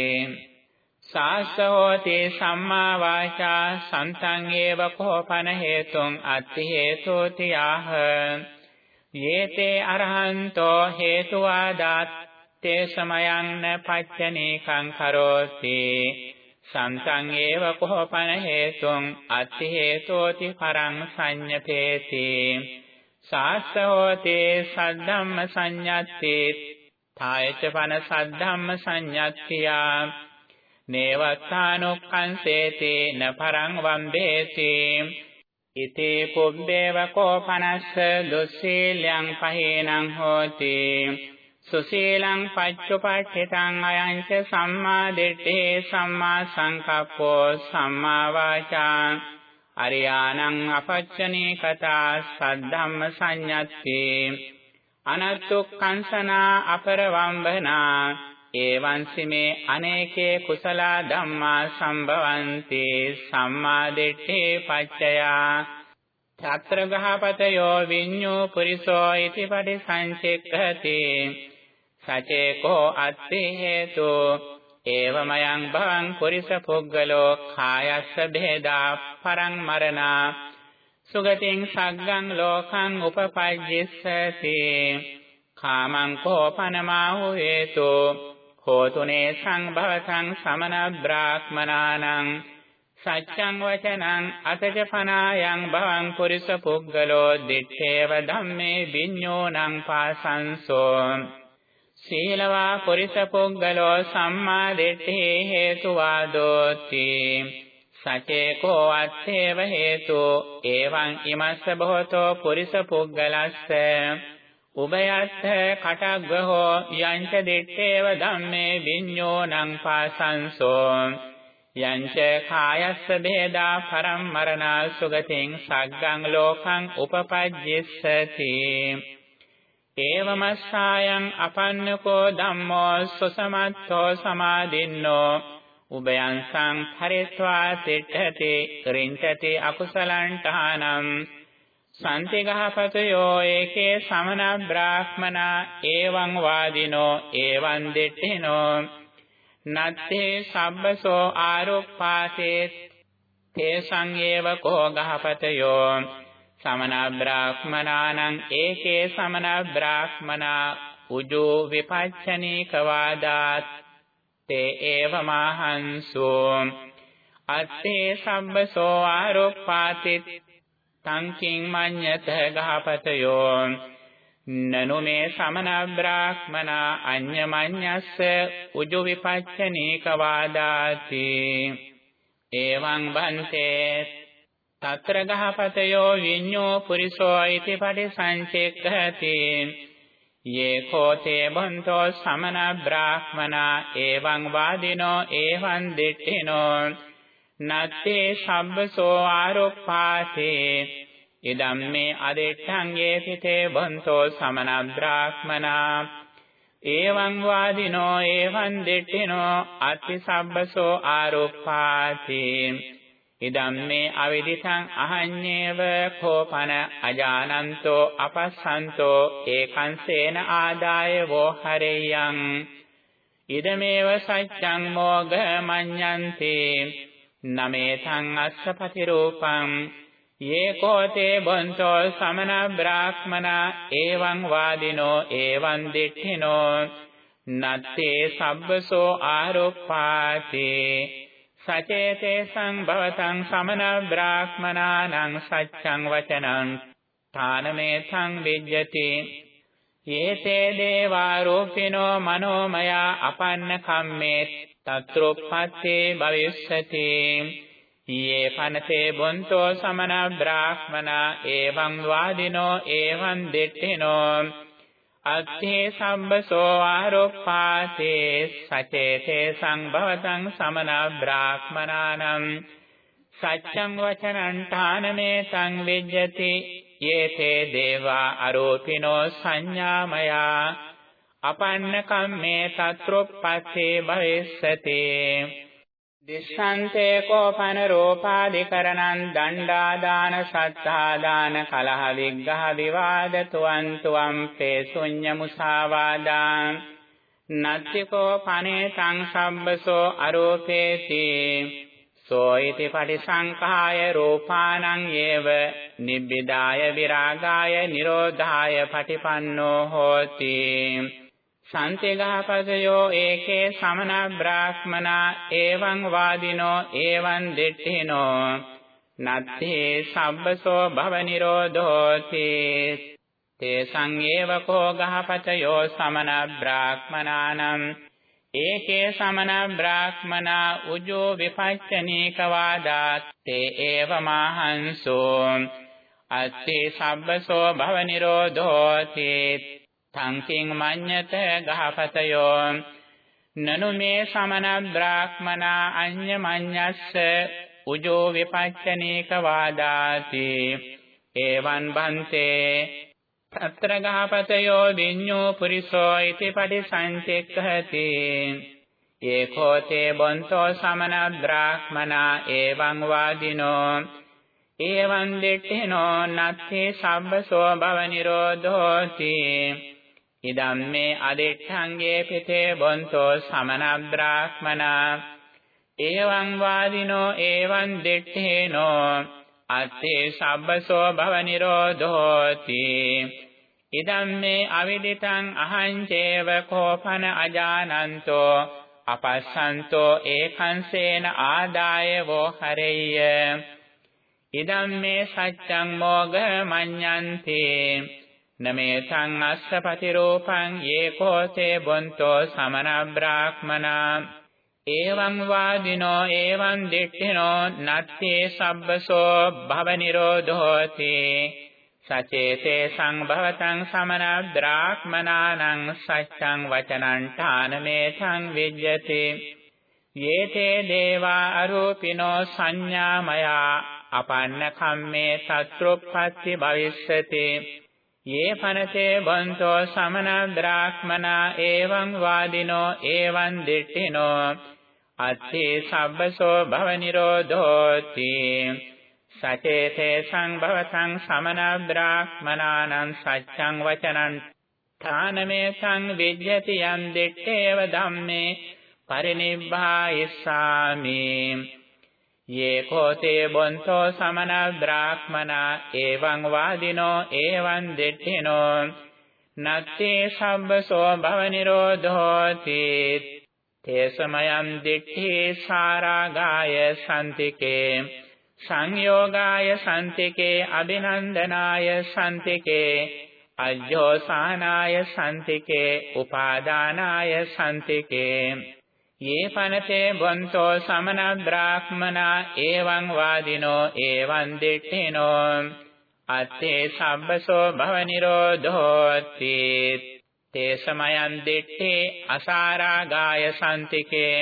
සාසෝති සම්මා වාචා සන්තං ඒව කෝපන හේතුං අත්ථි හේතෝති ආහ. යේතේ අරහන්තෝ හේතුවාදාත් තේ සමයන්න පච්චනීකං කරෝති. සන්තං ඒව කොහොපන හේතුං අත්ථි හේතෝති පරං සංඤපේති සාස්සෝති සද්ධම්ම සංඤත්ති. තායච පන සද්ධම්ම සංඤත්තියා. නේවත්තානුක්ඛංසේති නපරං වම්බේති. ඉතේ පුබ්බේව කෝපනස්ස දුස්සීලයන් පහේනං හෝති. සුසීලං පච්චුපට්ඨිතං අයංච සම්මා දිට්ඨේ සම්මා සංකප්පෝ සම්මා වාචා. අරියානං අපච්චනී කතා සද්ධම්ම සංඤත්ති. අනත්තුක්ඛංසනා අපරවම්බනා. එවං සිමේ අනේකේ කුසල ධම්මා සම්භවಂತಿ සම්මා දිට්ඨේ පච්චයා ඡත්‍ර ගහපතයෝ විඤ්ඤෝ පුරිසෝ ඉති පටිසංචෙක්ඛති සචේකෝ අත්ථි හේතු ඒවමයන් භවං පුරිස පුග්ගලෝ කායස්ස බෙදා පරං මරණා සුගතින් සග්ගං ලෝකං උපපජ්ජස්සති කාමං කෝපනමාහු හේතු හෝතුනේ සංභවතං සමන බ්‍රාහ්මනානං සච්ඡං වචනං අතජ පනායං භවං පුරිස පුග්ගලෝ දිත්තේව ධම්මේ විඤ්ඤෝණං පාසංසෝ සීලවා පුරිස පුග්ගලෝ සම්මා දිට්ඨේ හේතු වාදෝති සචේකෝ අත්තේව හේතු එවං ඉමස්ස බොහෝතෝ පුරිස පුග්ගලස්ස උභයත්ථ කටග්ගහෝ යංච දිත්තේව ධම්මේ විඤ්ඤෝණං පාසංසෝ යංච කායස්ස බේදා පරම් මරණා සුගතින් සග්ගං ලෝකං උපපජ්ජස්සති. ඒවමස්සායන් අපන්නකෝ ධම්මෝ සසමත්තෝ සමාදින්නෝ. උභයං සංපරිත්වා සිට්ඨති රින්තති අකුසලං තහනම්. සන්තිගහපතයෝ ඒකේ සමන බ්‍රාහ්මනා එවං වාදිනෝ එවං දිට්ඨිනෝ. නත්තේ සබ්බසෝ ආරෝප්පාසේ තේ සංයේව කෝ ගහපතයෝ. සමන බ්‍රාහ්මනානං ඒකේ සමන බ්‍රාහ්මනා උජෝ විපච්ඡනීක වාදාත්. තේ ඒව මහංසෝ අත්තේ සම්බසෝ ආරෝපාති තංකින් මඤ්ඤත ගහපතයෝ. නනු මේ සමන බ්‍රාහ්මනා අඤ්ඤමඤ්ඤස්ස උජු විපච්චනීක වාදාති එවං බන්තේ తత్ర ගහපතයෝ විඤ්ඤෝ පුරිසෝ इति පරිසංචෙක්ඛති යේ කෝතේ බන්තෝ සමන බ්‍රාහ්මනා එවං වාදිනෝ එවං දිට්ඨිනෝ. නත්තේ සම්බසෝ ආරොප්පාතේ ඉදම්මේ අදෙට්ඨංගේ පිතේ බන්තෝ සමන බ්‍රාහ්මනා. එවං වාදිනෝ එවං දෙට්ඨිනෝ අත්තිසබ්බසෝ ආරෝපාති. ඉදම්මේ අවිදිතං අහඤ්ඤේව කෝපන අජානන්තෝ අපස්සන්තෝ ඒකංසේන ආදාය වෝ හරෙයං ඉදමේව සත්‍යං මෝඝ මඤ්ඤන්ති. නමේ තං අස්සපති රූපං යේකෝ තේ බොන්තෝ සමන බ්‍රාහ්මනා එවං වාදිනෝ එවං දිඨිනෝ නත්තේ සබ්බසෝ ආරෝපාති සචේතේ සංභවතං සමන බ්‍රාහ්මනානං සච්ඡං වචනං තානමේ සං විජ්ජති යේතේ දේවාරෝපිනෝ මනෝමයා අපන්න කම්මේ තත්‍රොප්පත්තේ භවිස්සති යේ පනසේ බොන්තෝ සමන බ්‍රාහ්මනා එවං වාදිනෝ එවං දෙට්ඨිනෝ අත්තේ සම්බසෝ ආරෝප්පාතේ සචේතේ සංභවතං සමන බ්‍රාහ්මනානම් සච්ඡං වචනං ඨානමේ සංවිජ්ජති යේතේ දේවා අරෝපිනෝ සංඥාමයා අපන්න කම්මේ සත්‍රුප්පස්සේ භවිස්සති. දිස්සන්තේ කෝපන රූපාදිකරණං දණ්ඩාදාන සත්තාදාන කලහ විග්ඝහ විවාද තුවන් තුවම් පේ ශුඤ්ඤ මුසාවාදා. නත්තිකෝ පනේ සංසම්බසෝ අරෝපේති. සෝයිති පටිසංඛාය රූපානං යේව නිබ්බිදාය විරාගාය නිරෝධාය පටිපන්නෝ හෝති. සන්තිගාපසයෝ ඒකේ සමන බ්‍රාහ්මනා එවං වාදිනෝ එවං දිට්ඨිනෝ. නත්ථි සබ්බසෝ භව නිරෝධෝති. තේ සංයේව කෝ ගහපතයෝ සමන බ්‍රාහ්මනානම් ඒකේ සමන බ්‍රාහ්මනා උජෝ විපච්චනීක වාදාත් තේ ඒවමහංසෝ අත්ථි සබ්බසෝ භව නිරෝධෝති. තංකින් මඤ්ඤත ගහපතයෝ. නනු මේ සමන බ්‍රාහ්මනා අඤ්ඤ මඤ්ඤස්ස උජෝ විපච්චනේක වාදාති. එවං බන්තේ తත්‍ර ගහපතයෝ විඤ්ඤෝ පුරිසෝ ඉති පටිසංචෙක්ඛති. ඒකෝ තේ බොන්තෝ සමන බ්‍රාහ්මනා එවං වාදිනෝ. එවං දෙට්ඨිනෝ නත්ථේ සම්බසෝ භව නිරෝධෝති. ඉදම් මේ අදිඨංගේ පිතේ බොන්තෝ සමන බ්‍රාහ්මනා එවං වාදිනෝ එවං දිත්තේනෝ අත්තේ සබ්බසෝ භව නිරෝධෝති. ඉදම් මේ අවිදිතං අහංචේව කෝපන අජානන්තෝ අපස්සන්තෝ ඒකංසේන ආදාය වෝ හරෙය්‍ය. ඉදම් මේ සත්‍යං මෝඝ මඤ්ඤන්ති නමේ සං අස්සපති රූපං ඒකෝසේ බොන්තෝ සමන බ්‍රාහ්මනා। එවං වාදිනෝ එවං දිට්ඨිනෝ නත්තේ සබ්බසෝ භව නිරෝධෝති। සචේතේ සංභවතං සමන බ්‍රාහ්මනානං සච්ඡං වචනං ඨානමේ සංවිජ්ජති යේතේ දේවා අරූපිනෝ සංඥාමයා අපන්න කම්මේ සත්‍රුප්පත්ති භවිස්සති। ये फनते बन्तो समन द्राक्मना एवं वादिनो एवं दिट्टिनो अत्थि सब्बसो भवनिरोधोति सचेते संभवतं समन ब्राह्मणानं सत्यं वचनं स्थानमेतं विद्यति यं दिट्टेव धम्मे परिनिब्बायिष्यामि ये कोते बन्तो समनब्राह्मणा एवं वादिनो एवं दिट्ठिनो नत्ते शब्दसो भवनिरोधोति ते समयं दिट्ठि सारागाय सन्तिके संयोगाय सन्तिके अभिनन्दनाय सन्तिके अध्योसानाय सन्तिके उपादानाय सन्तिके යේ පනතේ බොන්තෝ සමන බ්‍රාහ්මනා එවං වාදිනෝ එවං දිට්ඨිනෝ. අත්තේ සබ්බසෝ භව නිරෝධෝති. තේ සමයන් දිට්ඨේ අසාරාගාය සම්තිකේ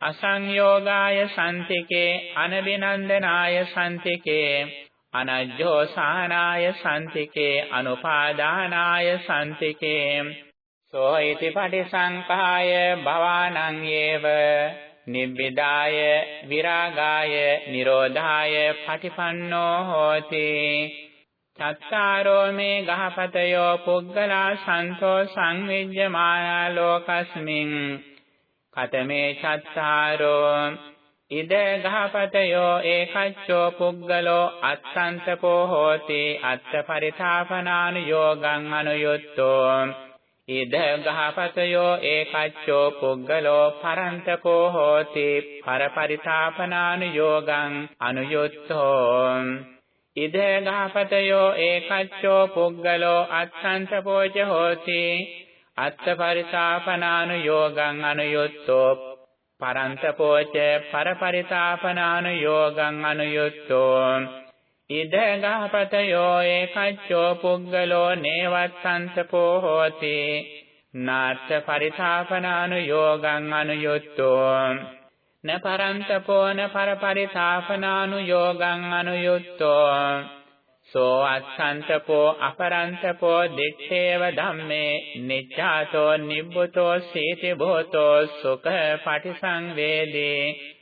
අසංයෝගාය සම්තිකේ අනබිනන්දනාය සම්තිකේ අනජ්ජෝසානාය සම්තිකේ අනුපාදානාය සම්තිකේ සෝ ඉති පටිසංඛාය භවානං යේව නිබ්බිදාය විරාගාය නිරෝධාය පටිපන්නෝ හෝති චත්තාරෝ මේ ගහපතයෝ පුද්ගලා සන්තෝ සංවිජ්ජමානා ලෝකස්මින් කතමේ චත්තාරෝ ඉද ගහපතයෝ ඒකච්චෝ පුද්ගලෝ අත්තන්තකෝ හෝති අත්ත පරිතාපනානුയോഗං අනුයුත්තෝ ඉද ගහපතයෝ ඒකච්චෝ පුද්ගලෝ පරන්තකෝ හෝති පරපරිතාපනානුയോഗං අනුයුත්තෝ. ඉද ගහපතයෝ ඒකච්චෝ පුද්ගලෝ අත්තන්තපෝච හෝති අත්තපරිතාපනානුയോഗං අනුයුත්තෝ පරන්තපෝච පරපරිතාපනානුയോഗං අනුයුත්තෝ. ඉදගහපතයෝ ඒකච්චෝ පුද්ගලෝ නේවත්තන්තකෝ හෝති නාත්ථ පරිථාපනානුയോഗං අනුයුක්තෝ නපරන්තපෝන පරපරිථාපනානුയോഗං අනුයුක්තෝ සෝ අත්සන්තපෝ අපරන්තපෝ දිත්තේව ධම්මේ. නිච්ඡාතෝ නිබ්බුතෝ සීති භූතෝ සුඛ පටිසංවේදී.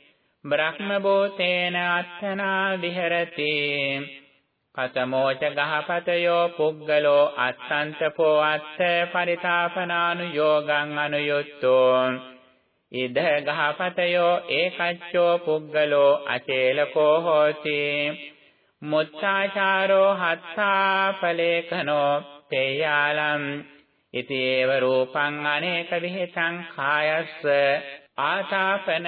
බ්‍රහ්ම භූතේන අත්තනා විහෙරති කතමෝච ගහපතයෝ පුග්ගලෝ අත්සන්තපෝ අත්ථ පරිතාපනානුയോഗං අනුයුත්තෝ ඉද ගහපතයෝ ඒකච්චෝ පුග්ගලෝ අචේලකෝ හෝති මුත්තාචාරෝ හත්තා ඵලේකනෝ තේයාලම් ඉති ඒව රූපං අනේක විහෙතං කායස්ස ආතාපන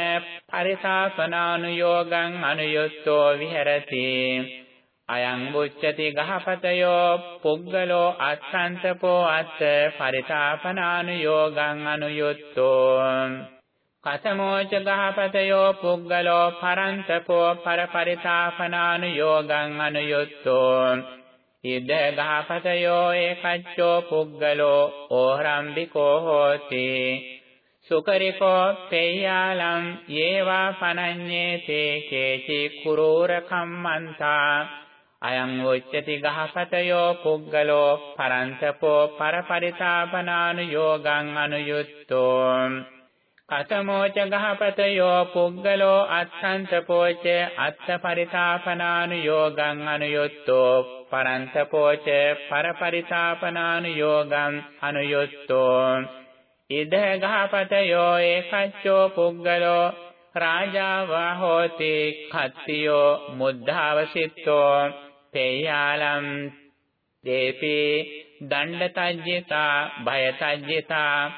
පරිසාසනානුയോഗං අනුයුක්තෝ විහෙරති. අයං මුච්ඡති ගහපතයෝ පුග්ගලෝ අස්සන්තපෝ අස්ස පරිසාපනානුയോഗං අනුයුක්තෝ කතමෝච ගහපතයෝ පුග්ගලෝ පරන්තපෝ පරපරිසාපනානුയോഗං අනුයුක්තෝ ඉද ගහපතයෝ ඒකච්ඡෝ පුග්ගලෝ ඕරම්බිකෝ හෝතේ. සුකරිකෝ පෙය්‍යාලං යේවා පනඤ්ඤේ තේ කේචි කුරෝර කම්මන්තා අයං උච්චති ගහපතයෝ පුග්ගලෝ පරන්තපෝ පරපරිතාපනානු යෝගං අනුයුත්තෝ. කතමෝච ගහපතයෝ පුග්ගලෝ අත්තන්තපෝච අත්තපරිතාපනානු යෝගං අනුයුත්තෝ පරන්තපෝච පරපරිතාපනානු යෝගං අනුයුත්තෝ. ඉද ගහපතයෝ ඒකච්චෝ පුග්ගලෝ රාජාවා හෝති කත්තියෝ මුද්ධාවසිට්ඨෝ පේයාලම් දේපි දණ්ඩතජ්ජිතා භයතජ්ජිතා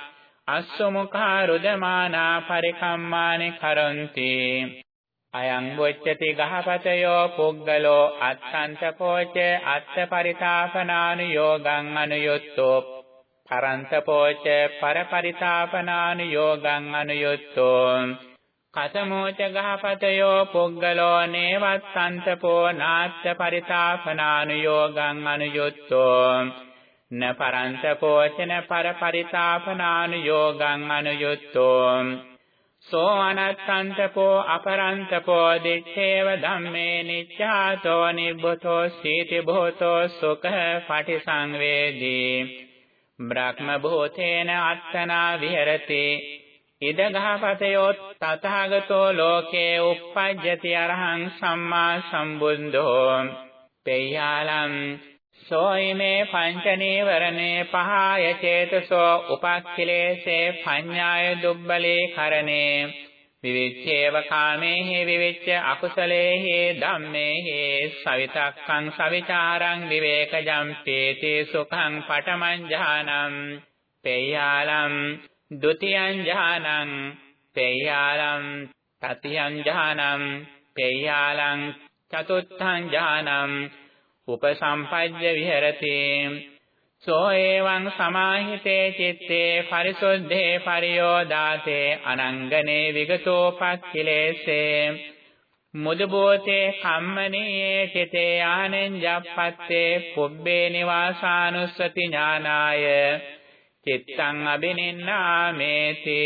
අස්සමුඛා රුදමානා පරිකම්මානි කරන්ති අයං වොච්චති ගහපතයෝ පුග්ගලෝ අත්තන්තකෝච අත්ත පරිතාපනානුയോഗං අනුයුත්තෝ පරන්තපෝච පරපරිතාපනානුയോഗං අනුයුත්තෝ කසමෝච ගහපතයෝ පුග්ගලෝ නේවත්තන්තපෝ නාත්‍ය පරිතාපනානුയോഗං අනුයුත්තෝ න පරන්තපෝචන පරපරිතාපනානුയോഗං අනුයුත්තෝ සෝ අනත්තන්තපෝ අපරන්තපෝ දිත්තේව ධම්මේ නිච්ඡාතෝ නිබ්බතෝ සීති භූතෝ සුඛ පටිසංවේදී බ්‍රහ්ම භූතේන අත්තනා විහෙරති. ඉද ගහපතයෝ තථාගතෝ ලෝකේ uppajjati අරහං සම්මා සම්බුද්ධෝ. පේයාලම් සෝයිමේ පංච නීවරණේ පහය චේතසෝ උපක්ඛිලේසේ පඤ්ඤාය දුබ්බලේ කරණේ විවිච්ඡේව කාමේහි විවිච්ඡ අකුසලේහි ධම්මේහි සවිතක්ඛං සවිචාරං විවේකජම් පීති සුඛං පඨමං ඥානං පේයාලම් ဒ ුතියං ඥානං පේයාලම් තතියං ඥානං පේයාලං චතුත්ථං ඥානං උපසම්පජ්ජ විහෙරති සෝ එවං සමාහිතේ චitte පරිසුද්ධේ පරියෝදාතේ අනංගනේ විගතෝපක්ඛිලේසේ මුදබෝතේ කම්මනේ චිතේ ආනෙන් ජප්පත්තේ පුබ්බේ නිවාසානුස්සති ඥානාය චිත්තං අබිනින්නාමේති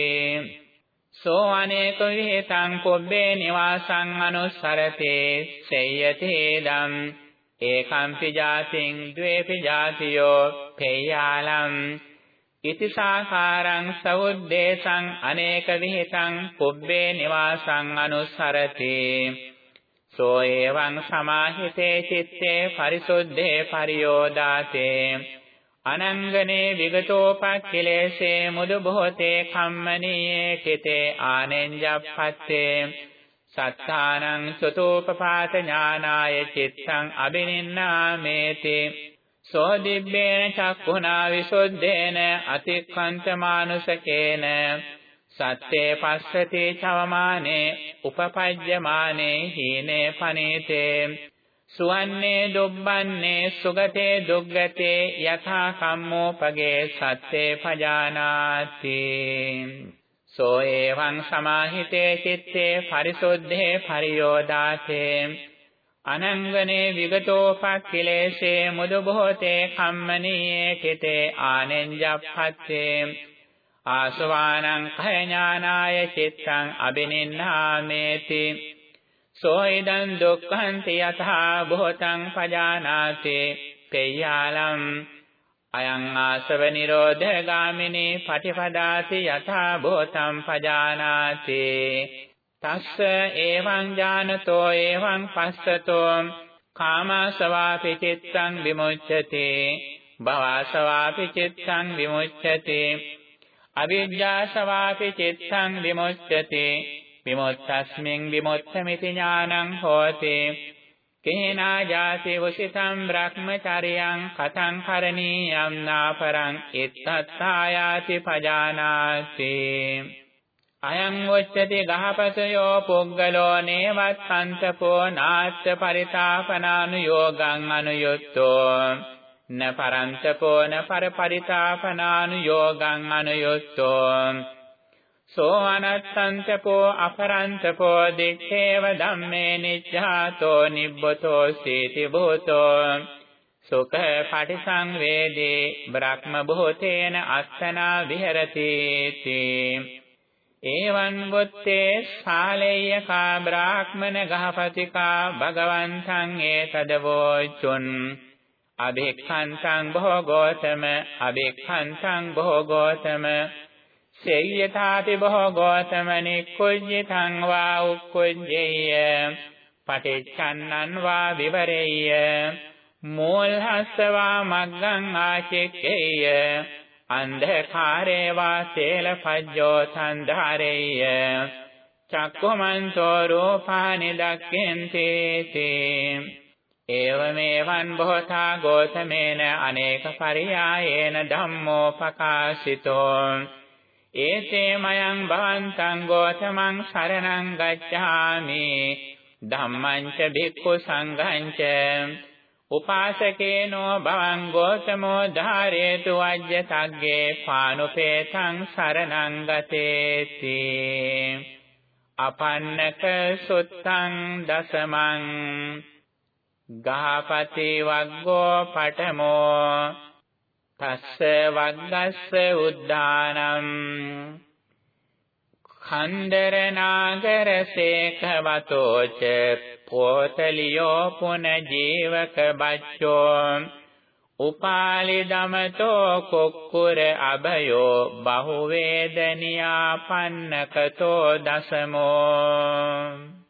සෝ අනේක විහෙතං පුබ්බේ නිවාසං අනුස්සරතේ සේයතේ දම් ඒකම්පි ජාතින් ද්වේපි ජාතියෝ පේයාලම්. ඉතිසාකාරං සවුද්දේශං අනේක විහිතං පුබ්බේ නිවාසං අනුස්සරති. සෝ එවං සමාහිතේ චitte පරිසුද්ධේ පරියෝදාතේ. අනංගනේ විගතෝපක්ඛිලේසේ මුදු බොහෝතේ කම්මනීයේ කිතේ ආනෙන්ජප්පත්තේ. සත්තානං සතෝපපාත ඥානාය චිත්තං අබිනින්නාමේති. සෝ දිබ්බේන චක්ඛුනා විසුද්ධේන අතික්ඛන්ත මානුසකේන සත්තේ පස්සති චවමානේ උපපජ්ජමානේ හීනේ පනීතේ. සුවන්නේ දුබ්බන්නේ සුගතේ දුග්ගතේ යථා කම්මෝපගේ සත්තේ පජානාති. සෝ එවං සමාහිතේ චitte පරිසුද්ධේ පරියෝදාතේ අනංගනේ විගතෝපක්ඛිලේශේ මුදු බොහෝතේ කම්මනීයේ කිතේ ආනෙන්ජප්පත්තේ ආසවානං khය ඥානාය චිත්තං අබිනින්නාමේති සෝ ඉදං දුක්ඛන්ති යථා භූතං පජානාති. පෙය්‍යාලම් අයං ආසව නිරෝධ ගාමිනී පටිපදාති යථා භූතං පජානාති. තස්ස එවං ඥානතෝ එවං පස්සතෝ කාමසවාපි චිත්තං විමුච්ඡති. භවසවාපි චිත්තං විමුච්ඡති. අවිජ්ජාසවාපි චිත්තං විමුච්ඡති. විමුක්තස්මින් විමුක්තമിതി ඥානං හෝති. කේනා ජාසේ වසිතම් බ්‍රහ්මචරියං කතං කරණීයම් නාපරං එත්තත්ථායාති පජානාති. අයං වොච්චති ගහපතයෝ පුග්ගලෝ නේවත් සංසපෝ නාස්ස පරිතාපනානුയോഗං අනුයුක්තෝ න පරන්තපෝ න පරපරිතාපනානුയോഗං අනුයුක්තෝ අනුයුත්තෝ සෝ අනත්තන්තපෝ අපරන්තපෝ දික්ඛේව ධම්මේ නිච්ඡාතෝ නිබ්බතෝ සීති භූතෝ සුඛ පටිසංවේදී බ්‍රහ්ම භූතේන අත්තනා විහෙරති තී එවං වොත්තේ ශාලේයකා බ්‍රාහ්මන ගහපතිකා භගවන්තං ඒතදවෝචුන් අභික්ඛන්තං භෝගෝතම අභික්ඛන්තං භෝගෝතම සෙය්‍යතාති භෝගෝතමනි කුජ්ජිතං වා උක්කුජ්ජේය පටිච්චන්නං වා විවරේය මෝල්හස්සවා මග්ගං ආචෙක්කේය අන්ධකාරේ වා සේලපජ්ජෝ සන්ධාරේය චක්කුමන්තෝ රූපානි දක්ඛෙන්ති ඒවමේවං බොහෝතා ගෝතමේන අනේක පරියායේන ධම්මෝ පකාශිතෝ ඒතේ මයං භවන්තං ගෝතමං සරණං ගච්ඡාමි ධම්මං ච භික්ඛු සංඝං ච උපාසකේනෝ භවං ගෝතමෝ ධාරේතු වජ්ජ තග්ගේ පානුපේතං සරණං ගතේති අපන්නක සුත්තං දසමං ගහපති වග්ගෝ පඨමෝ තස්ස වග්ගස්ස උද්දානම් khණ්ඩර නාගර සේඛවතෝච පෝතලියෝ පුන ජීවක බච්චෝ උපාලි දමතෝ කුක්කුර අභයෝ බහු වේදනියා පන්නකතෝ දසමෝ